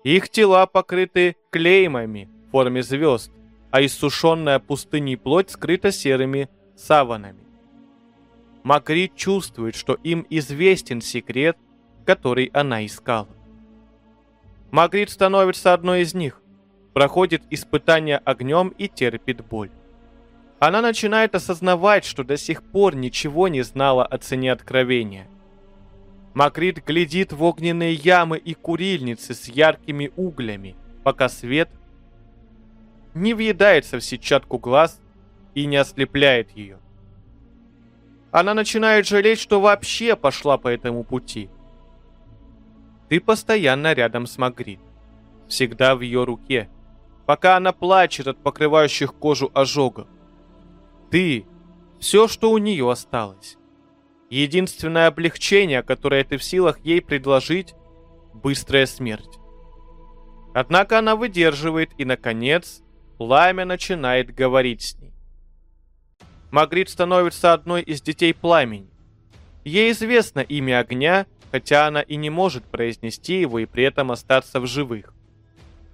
Их тела покрыты клеймами в форме звезд, а иссушенная пустыней плоть скрыта серыми саванами. Макрит чувствует, что им известен секрет, который она искала. Магрит становится одной из них проходит испытание огнем и терпит боль. Она начинает осознавать, что до сих пор ничего не знала о цене откровения. Макрит глядит в огненные ямы и курильницы с яркими углями, пока свет не въедается в сетчатку глаз и не ослепляет ее. Она начинает жалеть, что вообще пошла по этому пути. Ты постоянно рядом с Магрит, всегда в ее руке – пока она плачет от покрывающих кожу ожогов. Ты — все, что у нее осталось. Единственное облегчение, которое ты в силах ей предложить — быстрая смерть. Однако она выдерживает, и, наконец, пламя начинает говорить с ней. Магрит становится одной из детей пламени. Ей известно имя огня, хотя она и не может произнести его и при этом остаться в живых.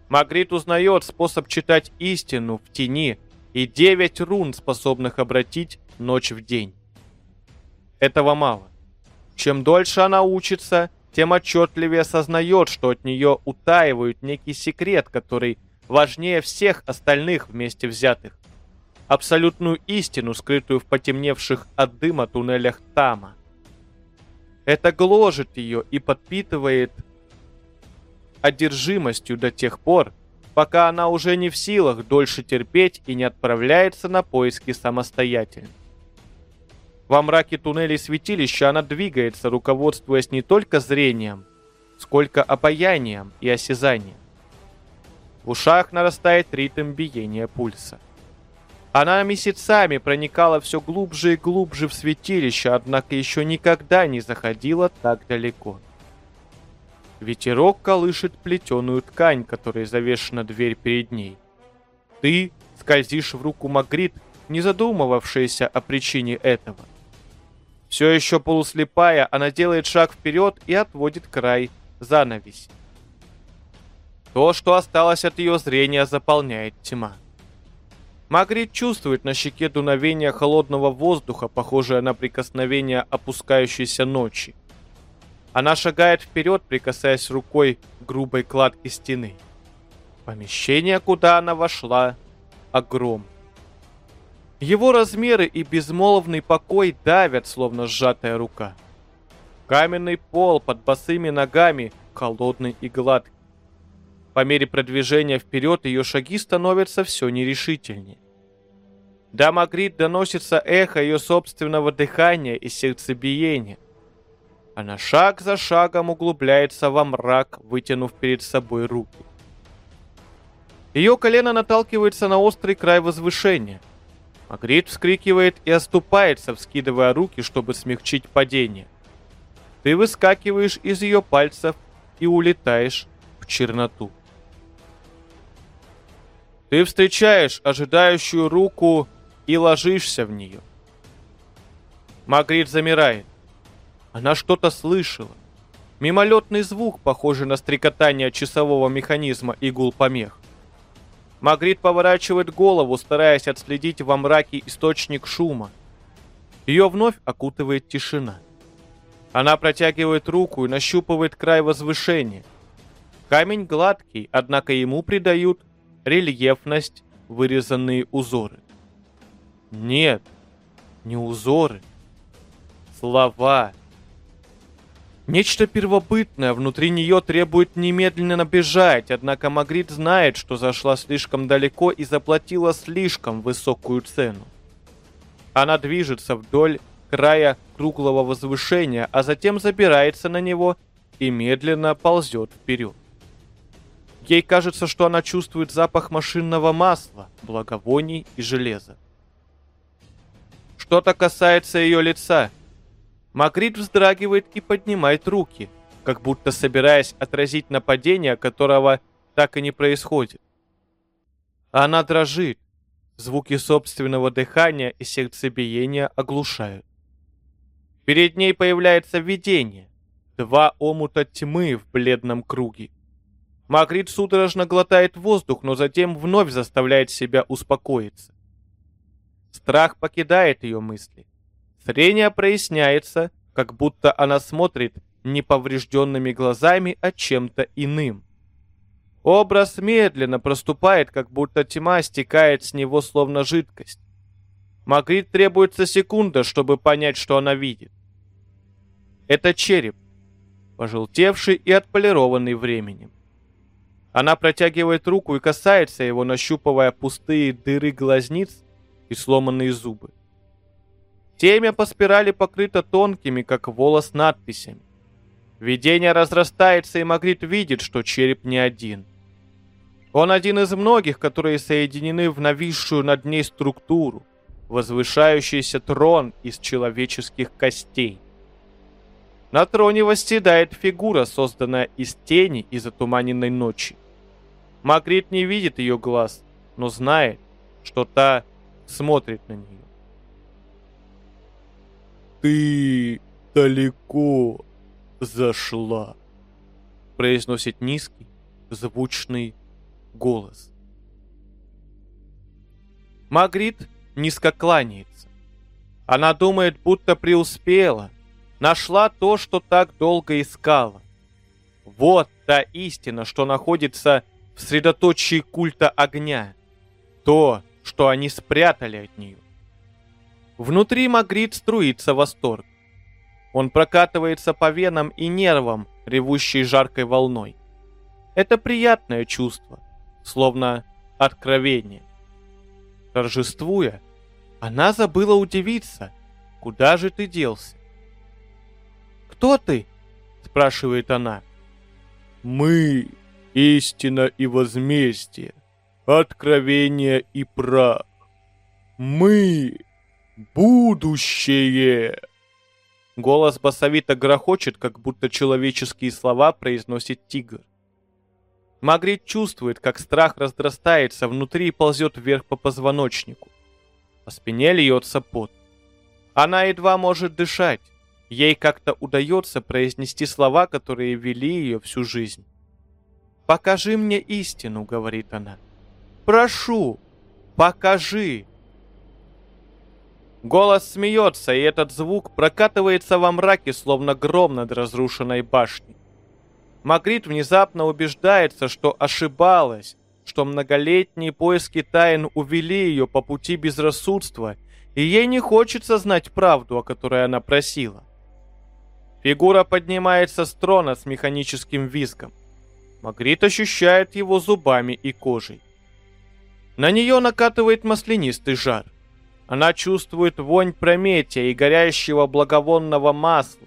Магрит узнает способ читать истину в тени и девять рун, способных обратить ночь в день. Этого мало. Чем дольше она учится, тем отчетливее осознает, что от нее утаивают некий секрет, который важнее всех остальных вместе взятых. Абсолютную истину, скрытую в потемневших от дыма туннелях Тама. Это гложет ее и подпитывает одержимостью до тех пор, пока она уже не в силах дольше терпеть и не отправляется на поиски самостоятельно. Во мраке туннелей святилища она двигается, руководствуясь не только зрением, сколько обаянием и осязанием. В ушах нарастает ритм биения пульса. Она месяцами проникала все глубже и глубже в святилище, однако еще никогда не заходила так далеко. Ветерок колышет плетеную ткань, которой завешена дверь перед ней. Ты скользишь в руку Магрит, не задумывавшаяся о причине этого. Все еще полуслепая, она делает шаг вперед и отводит край занавеси. То, что осталось от ее зрения, заполняет тьма. Магрит чувствует на щеке дуновение холодного воздуха, похожее на прикосновение опускающейся ночи. Она шагает вперед, прикасаясь рукой к грубой кладке стены. Помещение, куда она вошла, огром. Его размеры и безмолвный покой давят, словно сжатая рука. Каменный пол под босыми ногами холодный и гладкий. По мере продвижения вперед ее шаги становятся все нерешительнее. До Магрит доносится эхо ее собственного дыхания и сердцебиения. Она шаг за шагом углубляется во мрак, вытянув перед собой руки. Ее колено наталкивается на острый край возвышения. Магрит вскрикивает и оступается, вскидывая руки, чтобы смягчить падение. Ты выскакиваешь из ее пальцев и улетаешь в черноту. Ты встречаешь ожидающую руку и ложишься в нее. Магрит замирает. Она что-то слышала. Мимолетный звук, похожий на стрекотание часового механизма и гул помех. Магрит поворачивает голову, стараясь отследить во мраке источник шума. Ее вновь окутывает тишина. Она протягивает руку и нащупывает край возвышения. Камень гладкий, однако ему придают рельефность вырезанные узоры. Нет, не узоры. Слова. Нечто первобытное внутри нее требует немедленно бежать, однако Магрит знает, что зашла слишком далеко и заплатила слишком высокую цену. Она движется вдоль края круглого возвышения, а затем забирается на него и медленно ползет вперед. Ей кажется, что она чувствует запах машинного масла, благовоний и железа. Что-то касается ее лица. Макрит вздрагивает и поднимает руки, как будто собираясь отразить нападение, которого так и не происходит. Она дрожит. Звуки собственного дыхания и сердцебиения оглушают. Перед ней появляется видение. Два омута тьмы в бледном круге. Макрит судорожно глотает воздух, но затем вновь заставляет себя успокоиться. Страх покидает ее мысли. Зрение проясняется, как будто она смотрит неповрежденными глазами, а чем-то иным. Образ медленно проступает, как будто тьма стекает с него словно жидкость. Магрит требуется секунда, чтобы понять, что она видит. Это череп, пожелтевший и отполированный временем. Она протягивает руку и касается его, нащупывая пустые дыры глазниц и сломанные зубы. Темя по спирали покрыто тонкими, как волос, надписями. Видение разрастается, и Магрит видит, что череп не один. Он один из многих, которые соединены в нависшую над ней структуру, возвышающийся трон из человеческих костей. На троне восседает фигура, созданная из тени и затуманенной ночи. Магрит не видит ее глаз, но знает, что та смотрит на нее. «Ты далеко зашла», — произносит низкий, звучный голос. Магрит низко кланяется. Она думает, будто преуспела, нашла то, что так долго искала. Вот та истина, что находится в средоточии культа огня. То, что они спрятали от нее. Внутри Магрит струится восторг. Он прокатывается по венам и нервам, ревущей жаркой волной. Это приятное чувство, словно откровение. Торжествуя, она забыла удивиться, куда же ты делся. «Кто ты?» – спрашивает она. «Мы – истина и возмездие», откровение и прах. Мы — будущее!» Голос басовито грохочет, как будто человеческие слова произносит тигр. Магрит чувствует, как страх разрастается внутри и ползет вверх по позвоночнику. По спине льется пот. Она едва может дышать. Ей как-то удается произнести слова, которые вели ее всю жизнь. «Покажи мне истину», — говорит она. Прошу, покажи. Голос смеется, и этот звук прокатывается во мраке, словно гром над разрушенной башней. Магрит внезапно убеждается, что ошибалась, что многолетние поиски тайн увели ее по пути безрассудства, и ей не хочется знать правду, о которой она просила. Фигура поднимается с трона с механическим визгом. Магрит ощущает его зубами и кожей. На нее накатывает маслянистый жар. Она чувствует вонь прометия и горящего благовонного масла.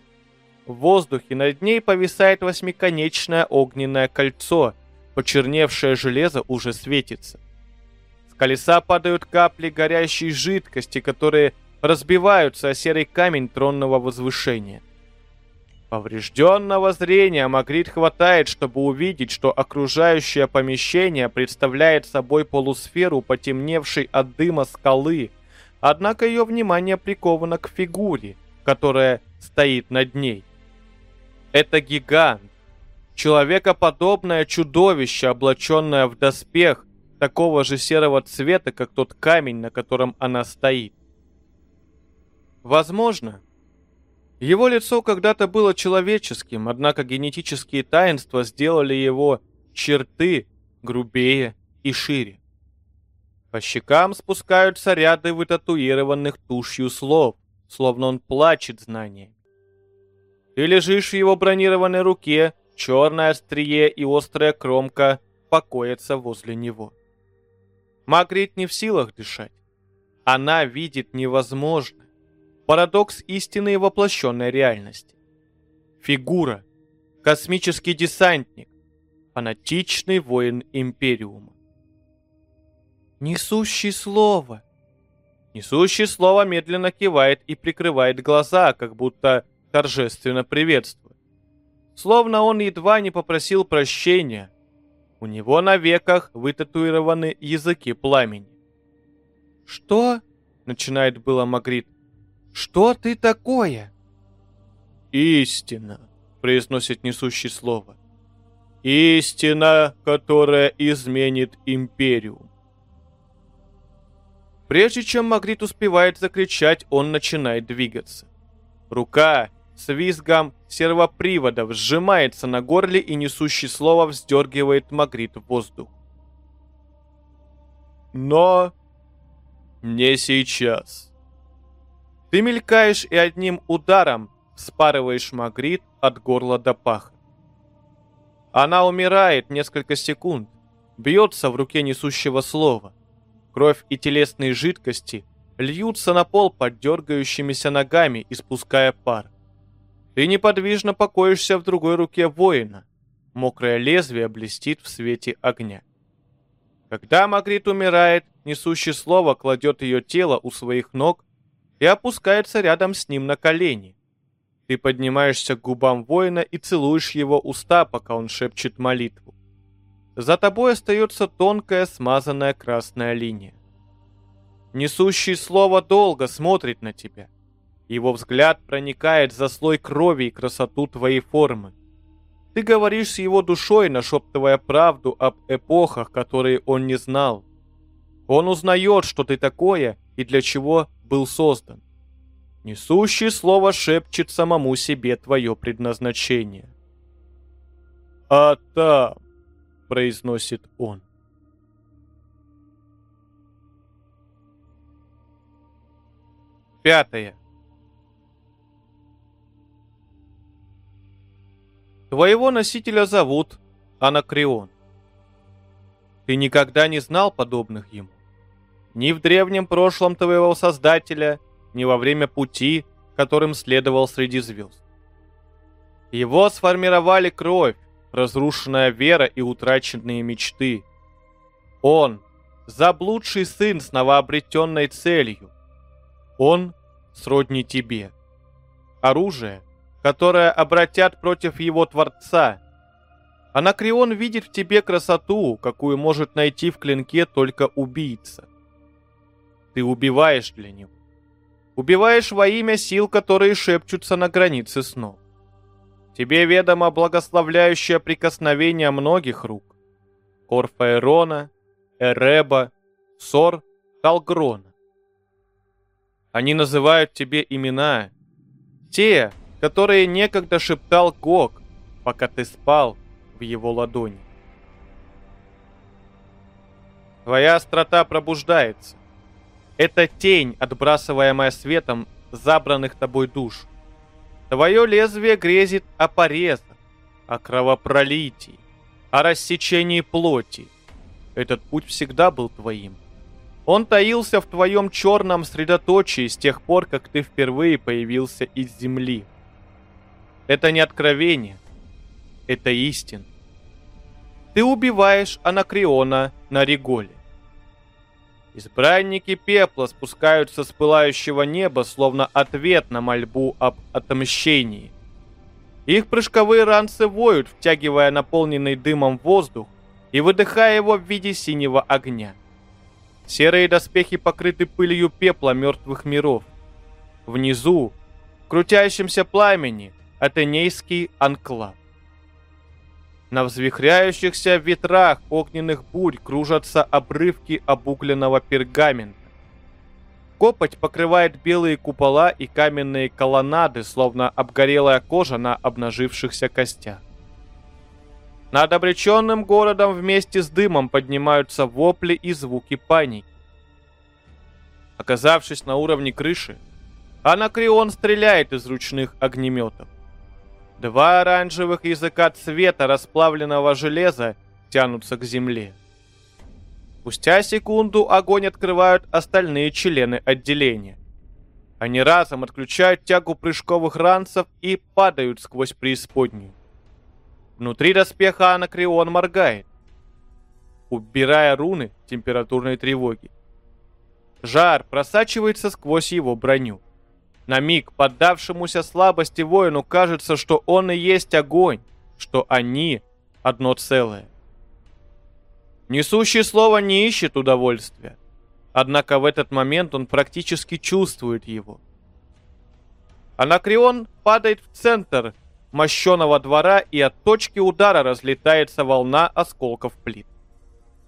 В воздухе над ней повисает восьмиконечное огненное кольцо, почерневшее железо уже светится. С колеса падают капли горящей жидкости, которые разбиваются о серый камень тронного возвышения. Поврежденного зрения Магрит хватает, чтобы увидеть, что окружающее помещение представляет собой полусферу, потемневшей от дыма скалы, однако ее внимание приковано к фигуре, которая стоит над ней. Это гигант, человекоподобное чудовище, облаченное в доспех, такого же серого цвета, как тот камень, на котором она стоит. Возможно, его лицо когда-то было человеческим, однако генетические таинства сделали его черты грубее и шире. По щекам спускаются ряды вытатуированных тушью слов, словно он плачет знаниями. Ты лежишь в его бронированной руке, черное острие и острая кромка покоятся возле него. Магрит не в силах дышать. Она видит невозможное. Парадокс истинной воплощенной реальности. Фигура. Космический десантник. Фанатичный воин Империума. Несущий слово. Несущий слово медленно кивает и прикрывает глаза, как будто торжественно приветствует. Словно он едва не попросил прощения. У него на веках вытатуированы языки пламени. «Что?» — начинает было Магрит. Что ты такое? Истина, произносит несущий слово. Истина, которая изменит империю. Прежде чем Магрит успевает закричать, он начинает двигаться. Рука с визгом сервоприводов сжимается на горле и несущий слово вздергивает Магрит в воздух. Но не сейчас. Ты мелькаешь и одним ударом спарываешь Магрит от горла до паха. Она умирает несколько секунд, бьется в руке несущего слова. Кровь и телесные жидкости льются на пол под дергающимися ногами, испуская пар. Ты неподвижно покоишься в другой руке воина. Мокрое лезвие блестит в свете огня. Когда Магрит умирает, несущий слово кладет ее тело у своих ног и опускается рядом с ним на колени. Ты поднимаешься к губам воина и целуешь его уста, пока он шепчет молитву. За тобой остается тонкая смазанная красная линия. Несущий слово долго смотрит на тебя. Его взгляд проникает за слой крови и красоту твоей формы. Ты говоришь с его душой, нашептывая правду об эпохах, которые он не знал. Он узнает, что ты такое и для чего был создан. Несущий слово шепчет самому себе твое предназначение. «А там», — произносит он. Пятое. Твоего носителя зовут Анакреон. Ты никогда не знал подобных ему ни в древнем прошлом твоего создателя, ни во время пути, которым следовал среди звезд. Его сформировали кровь, разрушенная вера и утраченные мечты. Он – заблудший сын с новообретенной целью. Он – сродни тебе. Оружие, которое обратят против его Творца. Анакреон видит в тебе красоту, какую может найти в клинке только убийца. Ты убиваешь для него. Убиваешь во имя сил, которые шепчутся на границе снов. Тебе ведомо благословляющее прикосновение многих рук. Орфаэрона, Эреба, Сор, Талгрона. Они называют тебе имена. Те, которые некогда шептал Гог, пока ты спал в его ладони. Твоя острота пробуждается. Это тень, отбрасываемая светом забранных тобой душ. Твое лезвие грезит о порезах, о кровопролитии, о рассечении плоти. Этот путь всегда был твоим. Он таился в твоем черном средоточии с тех пор, как ты впервые появился из земли. Это не откровение, это истина. Ты убиваешь Анакриона на Реголе. Избранники пепла спускаются с пылающего неба, словно ответ на мольбу об отмщении. Их прыжковые ранцы воют, втягивая наполненный дымом воздух и выдыхая его в виде синего огня. Серые доспехи покрыты пылью пепла мертвых миров. Внизу, в крутящемся пламени, Атенейский анклав. На взвихряющихся ветрах огненных бурь кружатся обрывки обугленного пергамента. Копоть покрывает белые купола и каменные колоннады, словно обгорелая кожа на обнажившихся костях. Над обреченным городом вместе с дымом поднимаются вопли и звуки паники. Оказавшись на уровне крыши, Анакрион стреляет из ручных огнеметов. Два оранжевых языка цвета расплавленного железа тянутся к земле. Спустя секунду огонь открывают остальные члены отделения. Они разом отключают тягу прыжковых ранцев и падают сквозь преисподнюю. Внутри доспеха Анакрион моргает, убирая руны температурной тревоги. Жар просачивается сквозь его броню. На миг поддавшемуся слабости воину кажется, что он и есть огонь, что они одно целое. Несущий слово не ищет удовольствия, однако в этот момент он практически чувствует его. Анакрион падает в центр мощеного двора, и от точки удара разлетается волна осколков плит.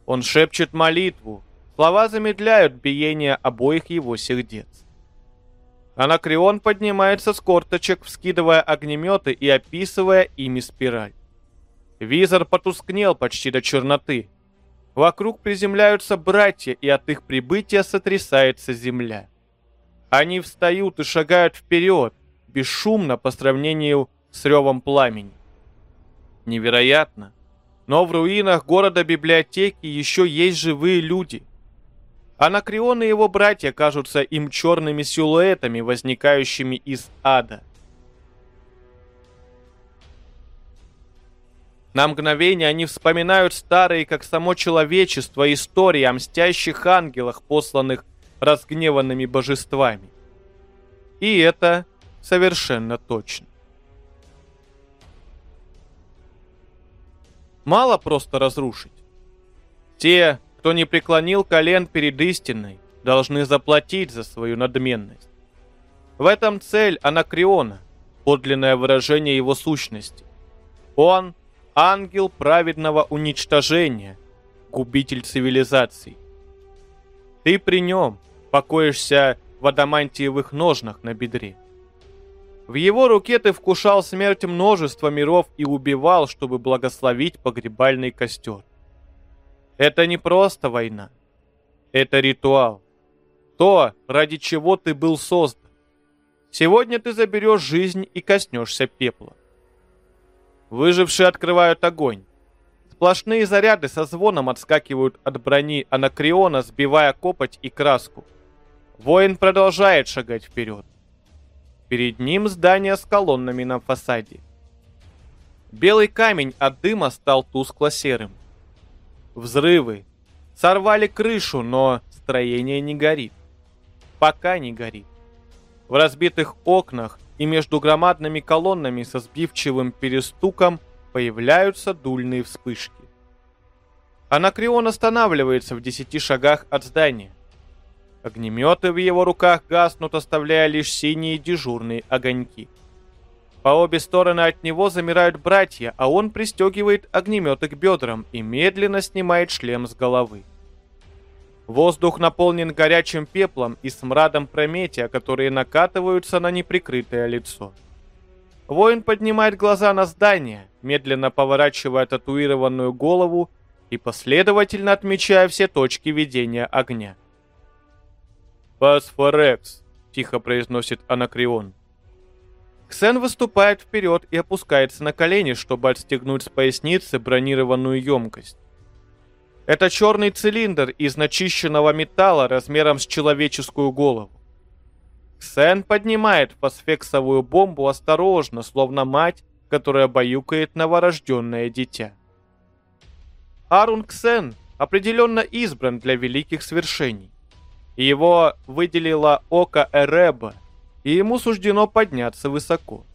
Он шепчет молитву, слова замедляют биение обоих его сердец. Анакреон поднимается с корточек, вскидывая огнеметы и описывая ими спираль. Визор потускнел почти до черноты. Вокруг приземляются братья, и от их прибытия сотрясается земля. Они встают и шагают вперед, бесшумно по сравнению с ревом пламени. Невероятно, но в руинах города-библиотеки еще есть живые люди – Анакрион и его братья кажутся им черными силуэтами, возникающими из ада. На мгновение они вспоминают старые, как само человечество, истории о мстящих ангелах, посланных разгневанными божествами. И это совершенно точно. Мало просто разрушить. Те, кто не преклонил колен перед истиной, должны заплатить за свою надменность. В этом цель Анакриона, подлинное выражение его сущности. Он – ангел праведного уничтожения, губитель цивилизаций. Ты при нем покоишься в адамантиевых ножнах на бедре. В его руке ты вкушал смерть множества миров и убивал, чтобы благословить погребальный костер. Это не просто война. Это ритуал. То, ради чего ты был создан. Сегодня ты заберешь жизнь и коснешься пепла. Выжившие открывают огонь. Сплошные заряды со звоном отскакивают от брони Анакриона, сбивая копоть и краску. Воин продолжает шагать вперед. Перед ним здание с колоннами на фасаде. Белый камень от дыма стал тускло-серым. Взрывы. Сорвали крышу, но строение не горит. Пока не горит. В разбитых окнах и между громадными колоннами со сбивчивым перестуком появляются дульные вспышки. Анакрион останавливается в десяти шагах от здания. Огнеметы в его руках гаснут, оставляя лишь синие дежурные огоньки. По обе стороны от него замирают братья, а он пристегивает огнеметы к бедрам и медленно снимает шлем с головы. Воздух наполнен горячим пеплом и смрадом прометия, которые накатываются на неприкрытое лицо. Воин поднимает глаза на здание, медленно поворачивая татуированную голову и последовательно отмечая все точки ведения огня. «Фосфорекс», — тихо произносит Анакрион. Ксен выступает вперед и опускается на колени, чтобы отстегнуть с поясницы бронированную емкость. Это черный цилиндр из начищенного металла размером с человеческую голову. Ксен поднимает фосфексовую бомбу осторожно, словно мать, которая баюкает новорожденное дитя. Арун Ксен определенно избран для великих свершений. Его выделило око Эреба, и ему суждено подняться высоко.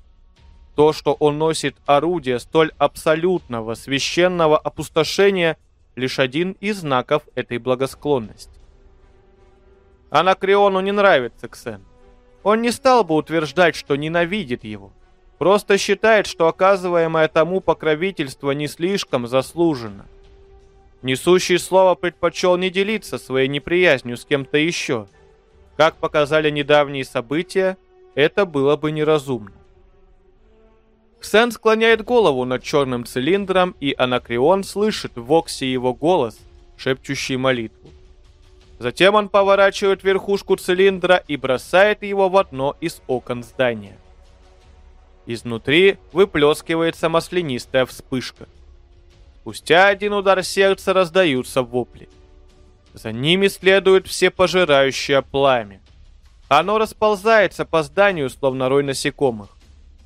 То, что он носит орудие столь абсолютного священного опустошения, лишь один из знаков этой благосклонности. Анакреону не нравится Ксен. Он не стал бы утверждать, что ненавидит его. Просто считает, что оказываемое тому покровительство не слишком заслуженно. Несущий слово предпочел не делиться своей неприязнью с кем-то еще. Как показали недавние события, это было бы неразумно. Ксен склоняет голову над черным цилиндром, и Анакреон слышит в Оксе его голос, шепчущий молитву. Затем он поворачивает верхушку цилиндра и бросает его в одно из окон здания. Изнутри выплескивается маслянистая вспышка. Спустя один удар сердца раздаются вопли. За ними следует всепожирающее пламя. Оно расползается по зданию, словно рой насекомых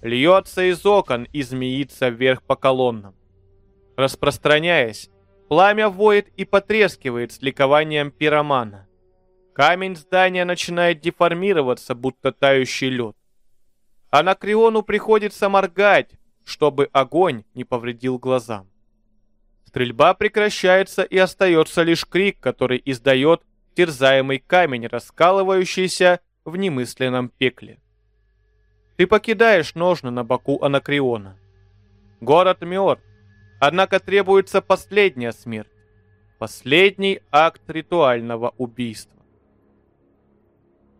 льется из окон и змеится вверх по колоннам. Распространяясь, пламя воет и потрескивает с ликованием пиромана. Камень здания начинает деформироваться, будто тающий лед. А на Криону приходится моргать, чтобы огонь не повредил глазам. Стрельба прекращается и остается лишь крик, который издает терзаемый камень, раскалывающийся в немысленном пекле. Ты покидаешь ножны на боку Анакриона. Город мертв, однако требуется последняя смерть. Последний акт ритуального убийства.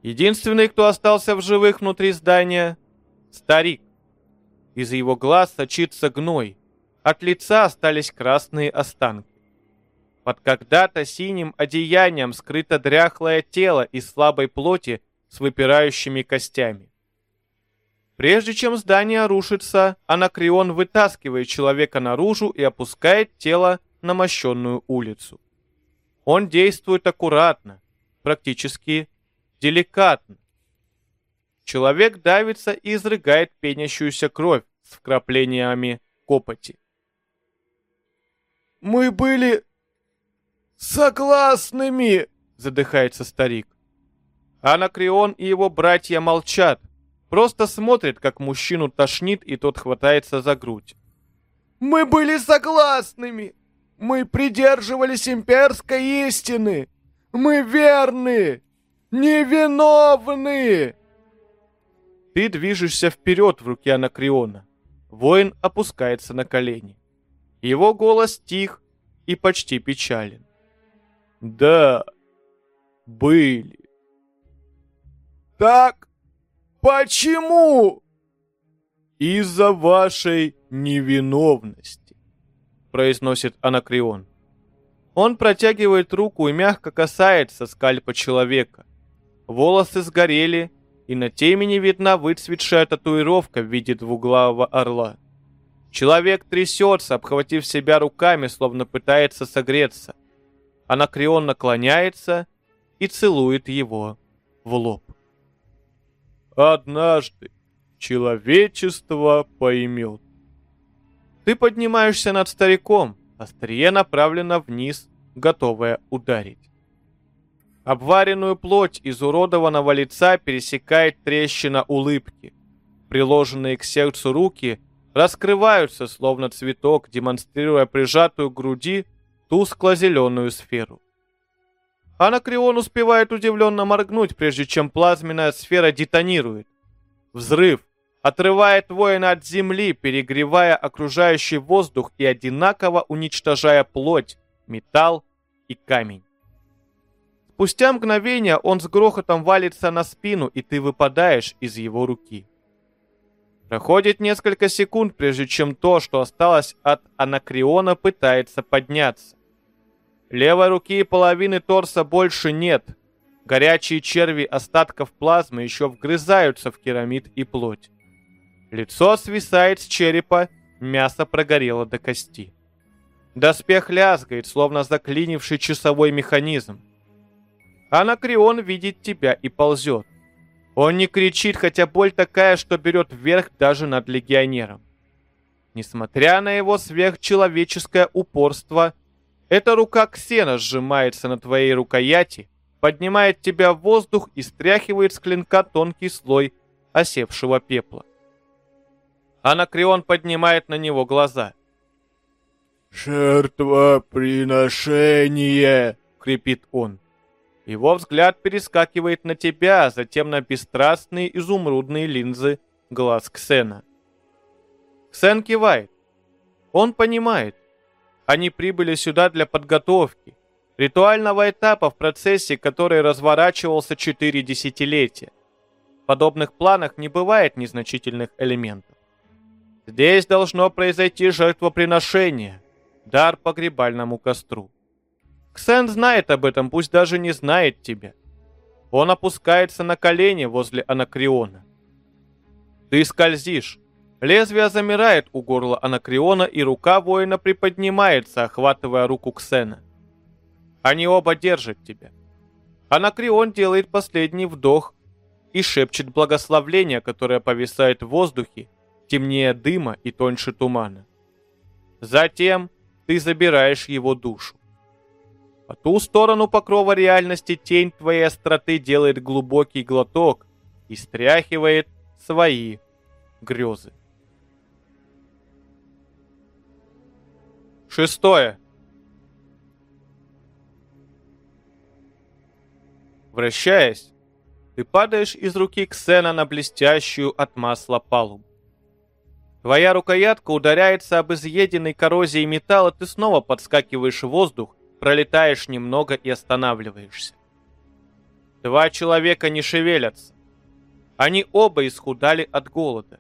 Единственный, кто остался в живых внутри здания — старик. Из его глаз сочится гной. От лица остались красные останки. Под когда-то синим одеянием скрыто дряхлое тело из слабой плоти с выпирающими костями. Прежде чем здание рушится, Анакрион вытаскивает человека наружу и опускает тело на мощенную улицу. Он действует аккуратно, практически деликатно. Человек давится и изрыгает пенящуюся кровь с вкраплениями копоти. «Мы были согласными!» — задыхается старик. Анакрион и его братья молчат, Просто смотрит, как мужчину тошнит, и тот хватается за грудь. «Мы были согласными! Мы придерживались имперской истины! Мы верны! Невиновны!» Ты движешься вперед в руке Анакриона. Воин опускается на колени. Его голос тих и почти печален. «Да, были». «Так Почему? Из-за вашей невиновности, произносит Анакрион. Он протягивает руку и мягко касается скальпа человека. Волосы сгорели, и на темени видна выцветшая татуировка в виде двуглавого орла. Человек трясется, обхватив себя руками, словно пытается согреться. Анакрион наклоняется и целует его в лоб. Однажды человечество поймет. Ты поднимаешься над стариком, острие направлено вниз, готовое ударить. Обваренную плоть изуродованного лица пересекает трещина улыбки. Приложенные к сердцу руки раскрываются, словно цветок, демонстрируя прижатую к груди тускло-зеленую сферу. Анакреон успевает удивленно моргнуть, прежде чем плазменная сфера детонирует. Взрыв отрывает воина от земли, перегревая окружающий воздух и одинаково уничтожая плоть, металл и камень. Спустя мгновение он с грохотом валится на спину, и ты выпадаешь из его руки. Проходит несколько секунд, прежде чем то, что осталось от анакриона, пытается подняться. Левой руки и половины торса больше нет. Горячие черви остатков плазмы еще вгрызаются в керамид и плоть. Лицо свисает с черепа, мясо прогорело до кости. Доспех лязгает, словно заклинивший часовой механизм. Анакрион видит тебя и ползет. Он не кричит, хотя боль такая, что берет вверх даже над легионером. Несмотря на его сверхчеловеческое упорство, эта рука Ксена сжимается на твоей рукояти, поднимает тебя в воздух и стряхивает с клинка тонкий слой осевшего пепла. Анакрион поднимает на него глаза. «Жертвоприношение!» — крепит он. Его взгляд перескакивает на тебя, а затем на бесстрастные изумрудные линзы глаз Ксена. Ксен кивает. Он понимает. Они прибыли сюда для подготовки, ритуального этапа в процессе, который разворачивался четыре десятилетия. В подобных планах не бывает незначительных элементов. Здесь должно произойти жертвоприношение, дар погребальному костру. Ксен знает об этом, пусть даже не знает тебя. Он опускается на колени возле Анакриона. Ты скользишь. Лезвие замирает у горла Анакриона, и рука воина приподнимается, охватывая руку Ксена. Они оба держат тебя. Анакрион делает последний вдох и шепчет благословление, которое повисает в воздухе, темнее дыма и тоньше тумана. Затем ты забираешь его душу. По ту сторону покрова реальности тень твоей остроты делает глубокий глоток и стряхивает свои грезы. Шестое. Вращаясь, ты падаешь из руки Ксена на блестящую от масла палубу. Твоя рукоятка ударяется об изъеденный коррозией металл, и ты снова подскакиваешь в воздух, пролетаешь немного и останавливаешься. Два человека не шевелятся. Они оба исхудали от голода.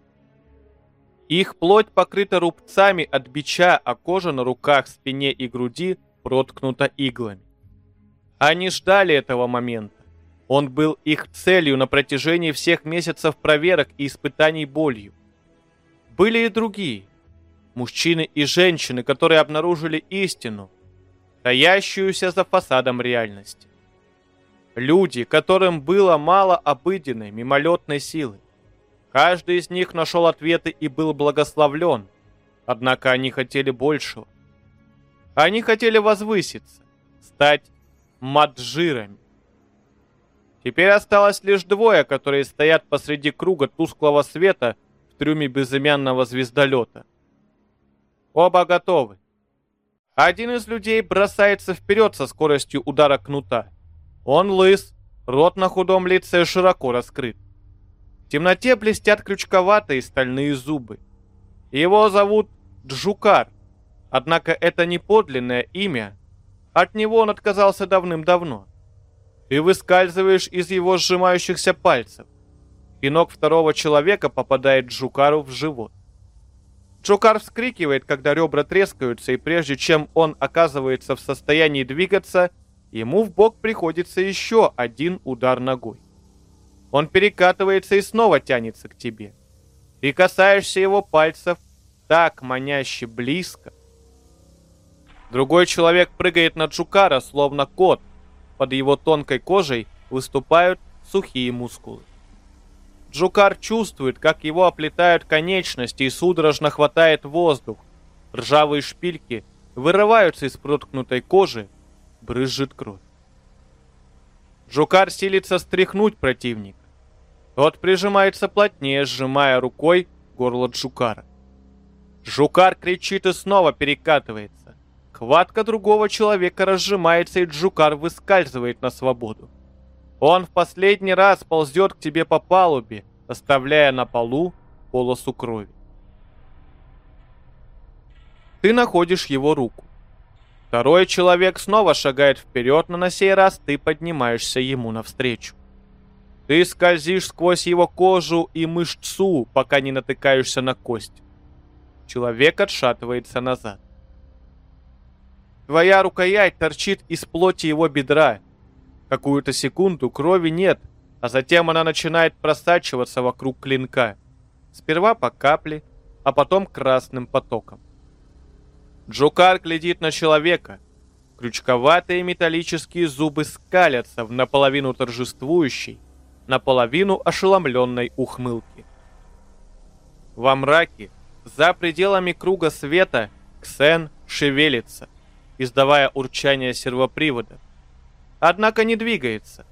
Их плоть покрыта рубцами от бича, а кожа на руках, спине и груди проткнута иглами. Они ждали этого момента. Он был их целью на протяжении всех месяцев проверок и испытаний болью. Были и другие. Мужчины и женщины, которые обнаружили истину – таящуюся за фасадом реальности. Люди, которым было мало обыденной, мимолетной силы. Каждый из них нашел ответы и был благословлен, однако они хотели большего. Они хотели возвыситься, стать маджирами. Теперь осталось лишь двое, которые стоят посреди круга тусклого света в трюме безымянного звездолета. Оба готовы. Один из людей бросается вперед со скоростью удара кнута. Он лыс, рот на худом лице широко раскрыт. В темноте блестят крючковатые стальные зубы. Его зовут Джукар, однако это не подлинное имя. От него он отказался давным-давно. Ты выскальзываешь из его сжимающихся пальцев. Пинок второго человека попадает Джукару в живот. Джокар вскрикивает, когда ребра трескаются, и прежде чем он оказывается в состоянии двигаться, ему в бок приходится еще один удар ногой. Он перекатывается и снова тянется к тебе. Ты касаешься его пальцев так маняще близко. Другой человек прыгает на Джукара, словно кот. Под его тонкой кожей выступают сухие мускулы. Джукар чувствует, как его оплетают конечности и судорожно хватает воздух. Ржавые шпильки вырываются из проткнутой кожи, брызжет кровь. Джукар силится стряхнуть противника. Тот прижимается плотнее, сжимая рукой горло Джукара. Джукар кричит и снова перекатывается. Хватка другого человека разжимается, и Джукар выскальзывает на свободу. Он в последний раз ползет к тебе по палубе, оставляя на полу полосу крови. Ты находишь его руку. Второй человек снова шагает вперед, но на сей раз ты поднимаешься ему навстречу. Ты скользишь сквозь его кожу и мышцу, пока не натыкаешься на кость. Человек отшатывается назад. Твоя рукоять торчит из плоти его бедра. Какую-то секунду крови нет, а затем она начинает просачиваться вокруг клинка. Сперва по капле, а потом красным потоком. Джукар глядит на человека. Крючковатые металлические зубы скалятся в наполовину торжествующей, наполовину ошеломленной ухмылки. Во мраке, за пределами круга света, Ксен шевелится, издавая урчание сервопривода. Однако не двигается.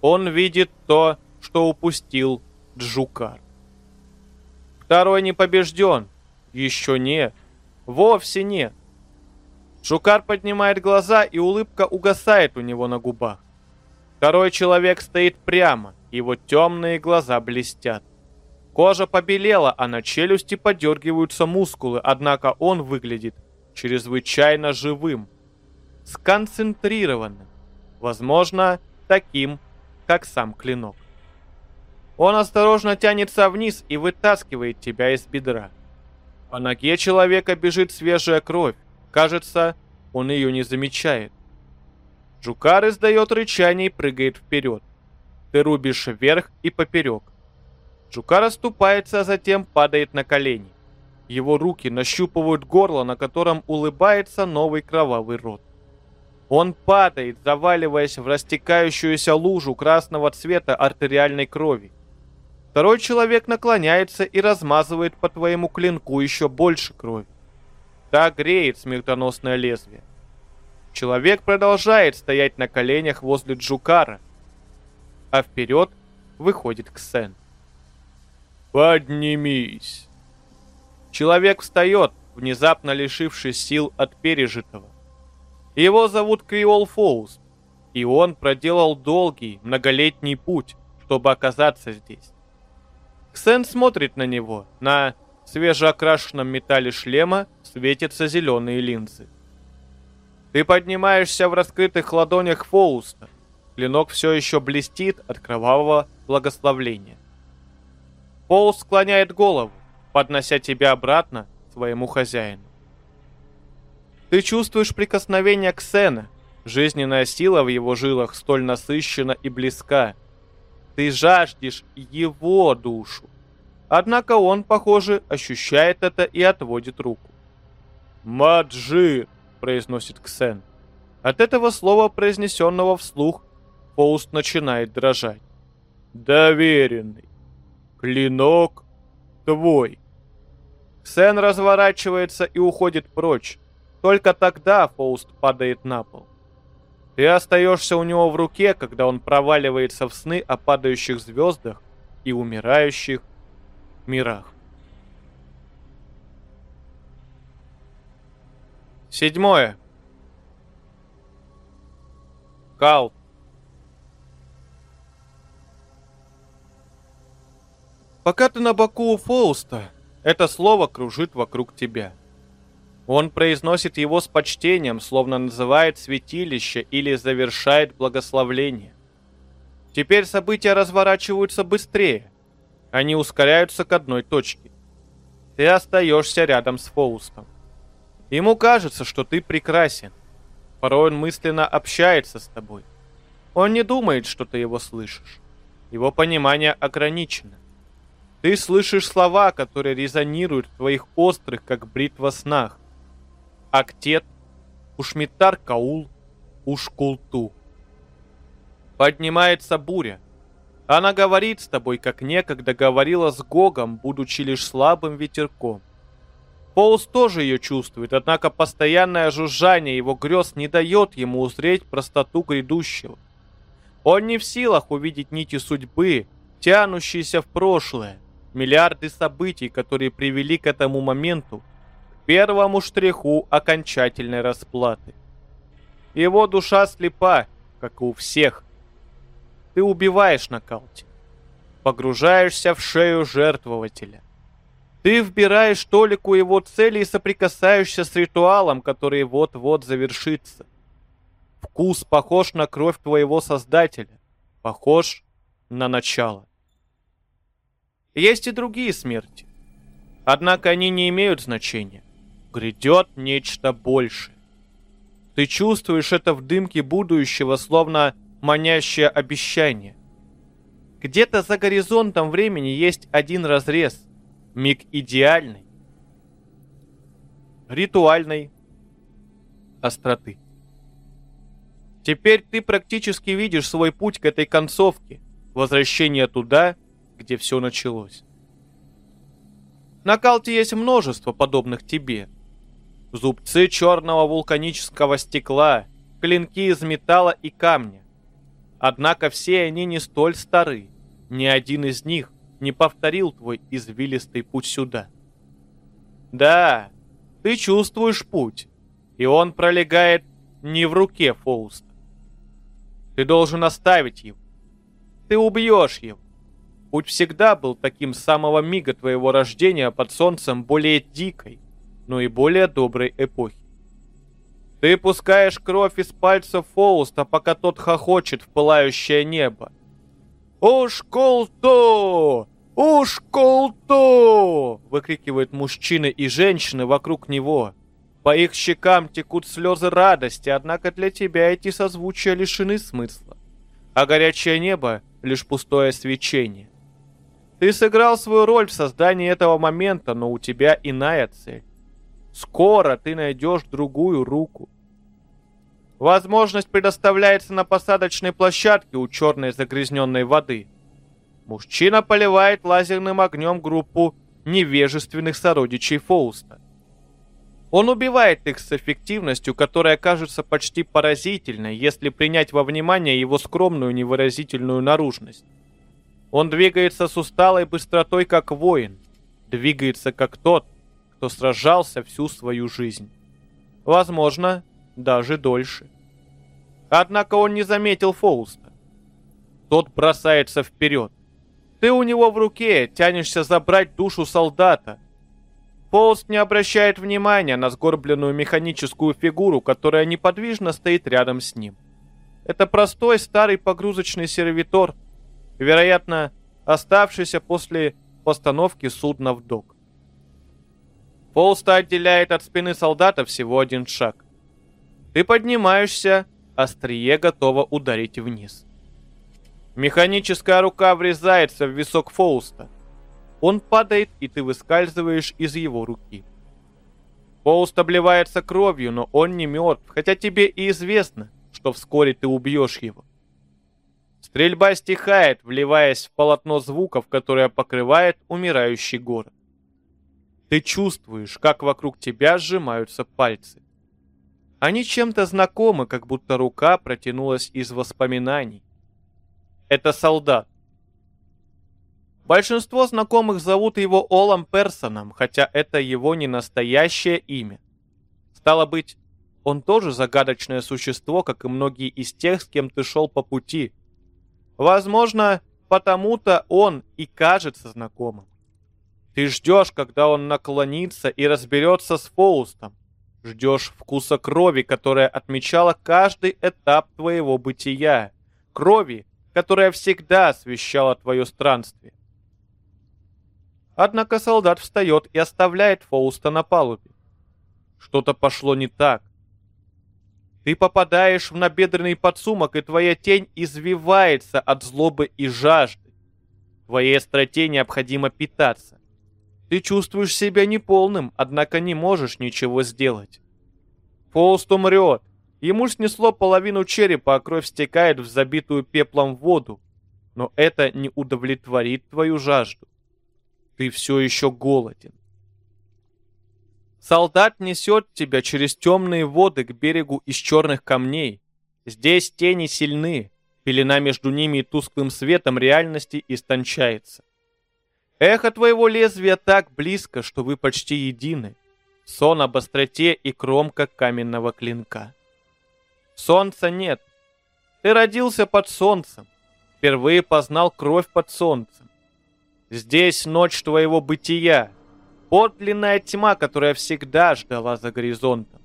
Он видит то, что упустил Джукар. Второй не побежден. Еще нет. Вовсе нет. Джукар поднимает глаза, и улыбка угасает у него на губах. Второй человек стоит прямо, его темные глаза блестят. Кожа побелела, а на челюсти подергиваются мускулы, однако он выглядит чрезвычайно живым, сконцентрированным, возможно, таким, как сам клинок. Он осторожно тянется вниз и вытаскивает тебя из бедра. По ноге человека бежит свежая кровь. Кажется, он ее не замечает. Жукар издает рычание и прыгает вперед. Ты рубишь вверх и поперек. Жукар оступается, а затем падает на колени. Его руки нащупывают горло, на котором улыбается новый кровавый рот. Он падает, заваливаясь в растекающуюся лужу красного цвета артериальной крови. Второй человек наклоняется и размазывает по твоему клинку еще больше крови. Так греет смертоносное лезвие. Человек продолжает стоять на коленях возле Джукара, а вперед выходит Ксен. «Поднимись!» Человек встает, внезапно лишившись сил от пережитого. Его зовут Криол Фоуст, и он проделал долгий, многолетний путь, чтобы оказаться здесь. Ксен смотрит на него, на свежеокрашенном металле шлема светятся зеленые линзы. Ты поднимаешься в раскрытых ладонях Фоуста. Клинок все еще блестит от кровавого благословления. Фоуст склоняет голову, поднося тебя обратно своему хозяину. Ты чувствуешь прикосновение Ксена. Жизненная сила в его жилах столь насыщена и близка. Ты жаждешь его душу. Однако он, похоже, ощущает это и отводит руку. «Маджир!» — произносит Ксен. От этого слова, произнесенного вслух, Фауст начинает дрожать. «Доверенный. Клинок твой». Ксен разворачивается и уходит прочь. Только тогда Фауст падает на пол. Ты остаешься у него в руке, когда он проваливается в сны о падающих звездах и умирающих мирах. Седьмое. Кал. Пока ты на боку у Фауста, это слово кружит вокруг тебя. Он произносит его с почтением, словно называет святилище или завершает благословление. Теперь события разворачиваются быстрее. Они ускоряются к одной точке. Ты остаешься рядом с Фоустом. Ему кажется, что ты прекрасен. Порой он мысленно общается с тобой. Он не думает, что ты его слышишь. Его понимание ограничено. Ты слышишь слова, которые резонируют в твоих острых, как бритва снах. Актет, Ушмитар Каул, Ушкулту. Поднимается буря. Она говорит с тобой, как некогда говорила с Гогом, будучи лишь слабым ветерком. Поус тоже ее чувствует, однако постоянное жужжание его грез не дает ему узреть простоту грядущего. Он не в силах увидеть нити судьбы, тянущиеся в прошлое, миллиарды событий, которые привели к этому моменту, первому штриху окончательной расплаты. Его душа слепа, как и у всех. Ты убиваешь нокауте. Погружаешься в шею жертвователя. Ты вбираешь толику его цели и соприкасаешься с ритуалом, который вот-вот завершится. Вкус похож на кровь твоего создателя, похож на начало. Есть и другие смерти. Однако они не имеют значения. Грядет нечто большее. Ты чувствуешь это в дымке будущего, словно манящее обещание. Где-то за горизонтом времени есть один разрез — миг идеальной, ритуальной остроты. Теперь ты практически видишь свой путь к этой концовке, возвращение туда, где все началось. На Калте есть множество подобных тебе. Зубцы черного вулканического стекла, клинки из металла и камня. Однако все они не столь стары. Ни один из них не повторил твой извилистый путь сюда. Да, ты чувствуешь путь, и он пролегает не в руке Фауста. Ты должен оставить его. Ты убьешь его. Путь всегда был таким с самого мига твоего рождения под солнцем более дикой, но и более доброй эпохи. Ты пускаешь кровь из пальцев Фауста, пока тот хохочет в пылающее небо. «Уж колто! «Уж колто!» — выкрикивают мужчины и женщины вокруг него. По их щекам текут слезы радости, однако для тебя эти созвучия лишены смысла. А горячее небо — лишь пустое свечение. Ты сыграл свою роль в создании этого момента, но у тебя иная цель. Скоро ты найдешь другую руку. Возможность предоставляется на посадочной площадке у черной загрязненной воды — Мужчина поливает лазерным огнем группу невежественных сородичей Фауста. Он убивает их с эффективностью, которая кажется почти поразительной, если принять во внимание его скромную невыразительную наружность. Он двигается с усталой быстротой, как воин, двигается как тот, кто сражался всю свою жизнь. Возможно, даже дольше. Однако он не заметил Фауста. Тот бросается вперед. Ты у него в руке, тянешься забрать душу солдата. Фолст не обращает внимания на сгорбленную механическую фигуру, которая неподвижно стоит рядом с ним. Это простой старый погрузочный сервитор, вероятно, оставшийся после постановки судна в док. Фолста отделяет от спины солдата всего один шаг. Ты поднимаешься, острие готово ударить вниз. Механическая рука врезается в висок Фауста. Он падает, и ты выскальзываешь из его руки. Фауст обливается кровью, но он не мертв, хотя тебе и известно, что вскоре ты убьешь его. Стрельба стихает, вливаясь в полотно звуков, которое покрывает умирающий город. Ты чувствуешь, как вокруг тебя сжимаются пальцы. Они чем-то знакомы, как будто рука протянулась из воспоминаний. Это солдат. Большинство знакомых зовут его Олом Персоном, хотя это его не настоящее имя. Стало быть, он тоже загадочное существо, как и многие из тех, с кем ты шел по пути. Возможно, потому-то он и кажется знакомым. Ты ждешь, когда он наклонится и разберется с Фоустом. Ждешь вкуса крови, которая отмечала каждый этап твоего бытия. Крови, которая всегда освещала твое странствие. Однако солдат встает и оставляет Фауста на палубе. Что-то пошло не так. Ты попадаешь в набедренный подсумок, и твоя тень извивается от злобы и жажды. Твоей остроте необходимо питаться. Ты чувствуешь себя неполным, однако не можешь ничего сделать. Фауст умрет, Ему снесло половину черепа, а кровь стекает в забитую пеплом воду. Но это не удовлетворит твою жажду. Ты все еще голоден. Солдат несет тебя через темные воды к берегу из черных камней. Здесь тени сильны, пелена между ними и тусклым светом реальности истончается. Эхо твоего лезвия так близко, что вы почти едины. Сон об остроте и кромка каменного клинка. Солнца нет. Ты родился под солнцем. Впервые познал кровь под солнцем. Здесь ночь твоего бытия. Подлинная тьма, которая всегда ждала за горизонтом.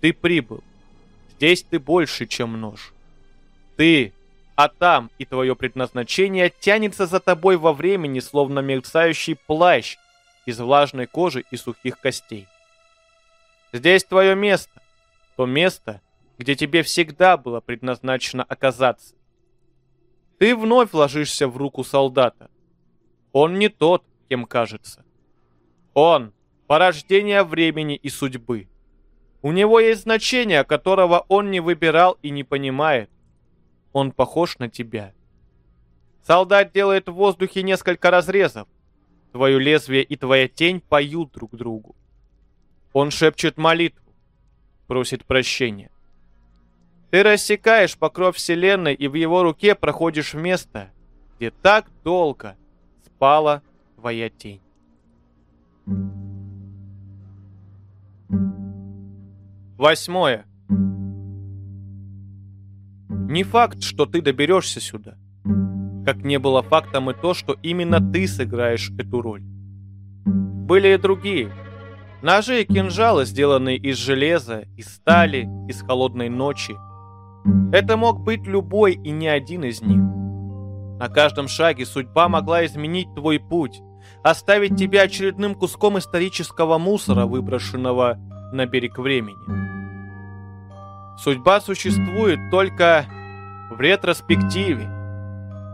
Ты прибыл. Здесь ты больше, чем нож. Ты, а там и твое предназначение тянется за тобой во времени, словно мерцающий плащ из влажной кожи и сухих костей. Здесь твое место. То место, где тебе всегда было предназначено оказаться. Ты вновь ложишься в руку солдата. Он не тот, кем кажется. Он – порождение времени и судьбы. У него есть значение, которого он не выбирал и не понимает. Он похож на тебя. Солдат делает в воздухе несколько разрезов. Твое лезвие и твоя тень поют друг другу. Он шепчет молитву, просит прощения. Ты рассекаешь покров Вселенной и в его руке проходишь место, где так долго спала твоя тень. Восьмое. Не факт, что ты доберешься сюда. Как не было фактом и то, что именно ты сыграешь эту роль. Были и другие. Ножи и кинжалы, сделанные из железа, из стали, из холодной ночи – это мог быть любой и не один из них. На каждом шаге судьба могла изменить твой путь, оставить тебя очередным куском исторического мусора, выброшенного на берег времени. Судьба существует только в ретроспективе,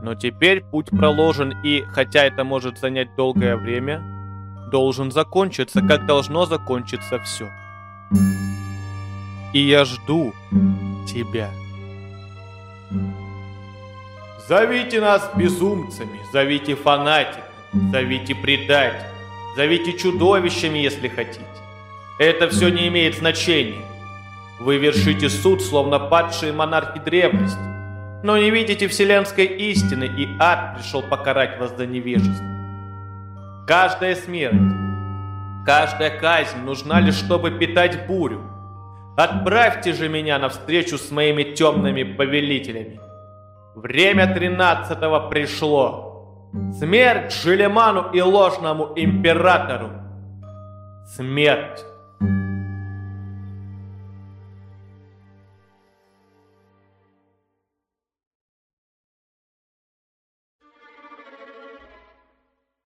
но теперь путь проложен и, хотя это может занять долгое время, должен закончиться, как должно закончиться все. И я жду тебя. Зовите нас безумцами, зовите фанатиками, зовите предателями, зовите чудовищами, если хотите. Это все не имеет значения. Вы вершите суд, словно падшие монархи древности, но не видите вселенской истины, и ад пришел покарать вас за невежество. Каждая смерть, каждая казнь нужна лишь, чтобы питать бурю. Отправьте же меня навстречу с моими темными повелителями. Время тринадцатого пришло. Смерть Желеману и ложному императору. Смерть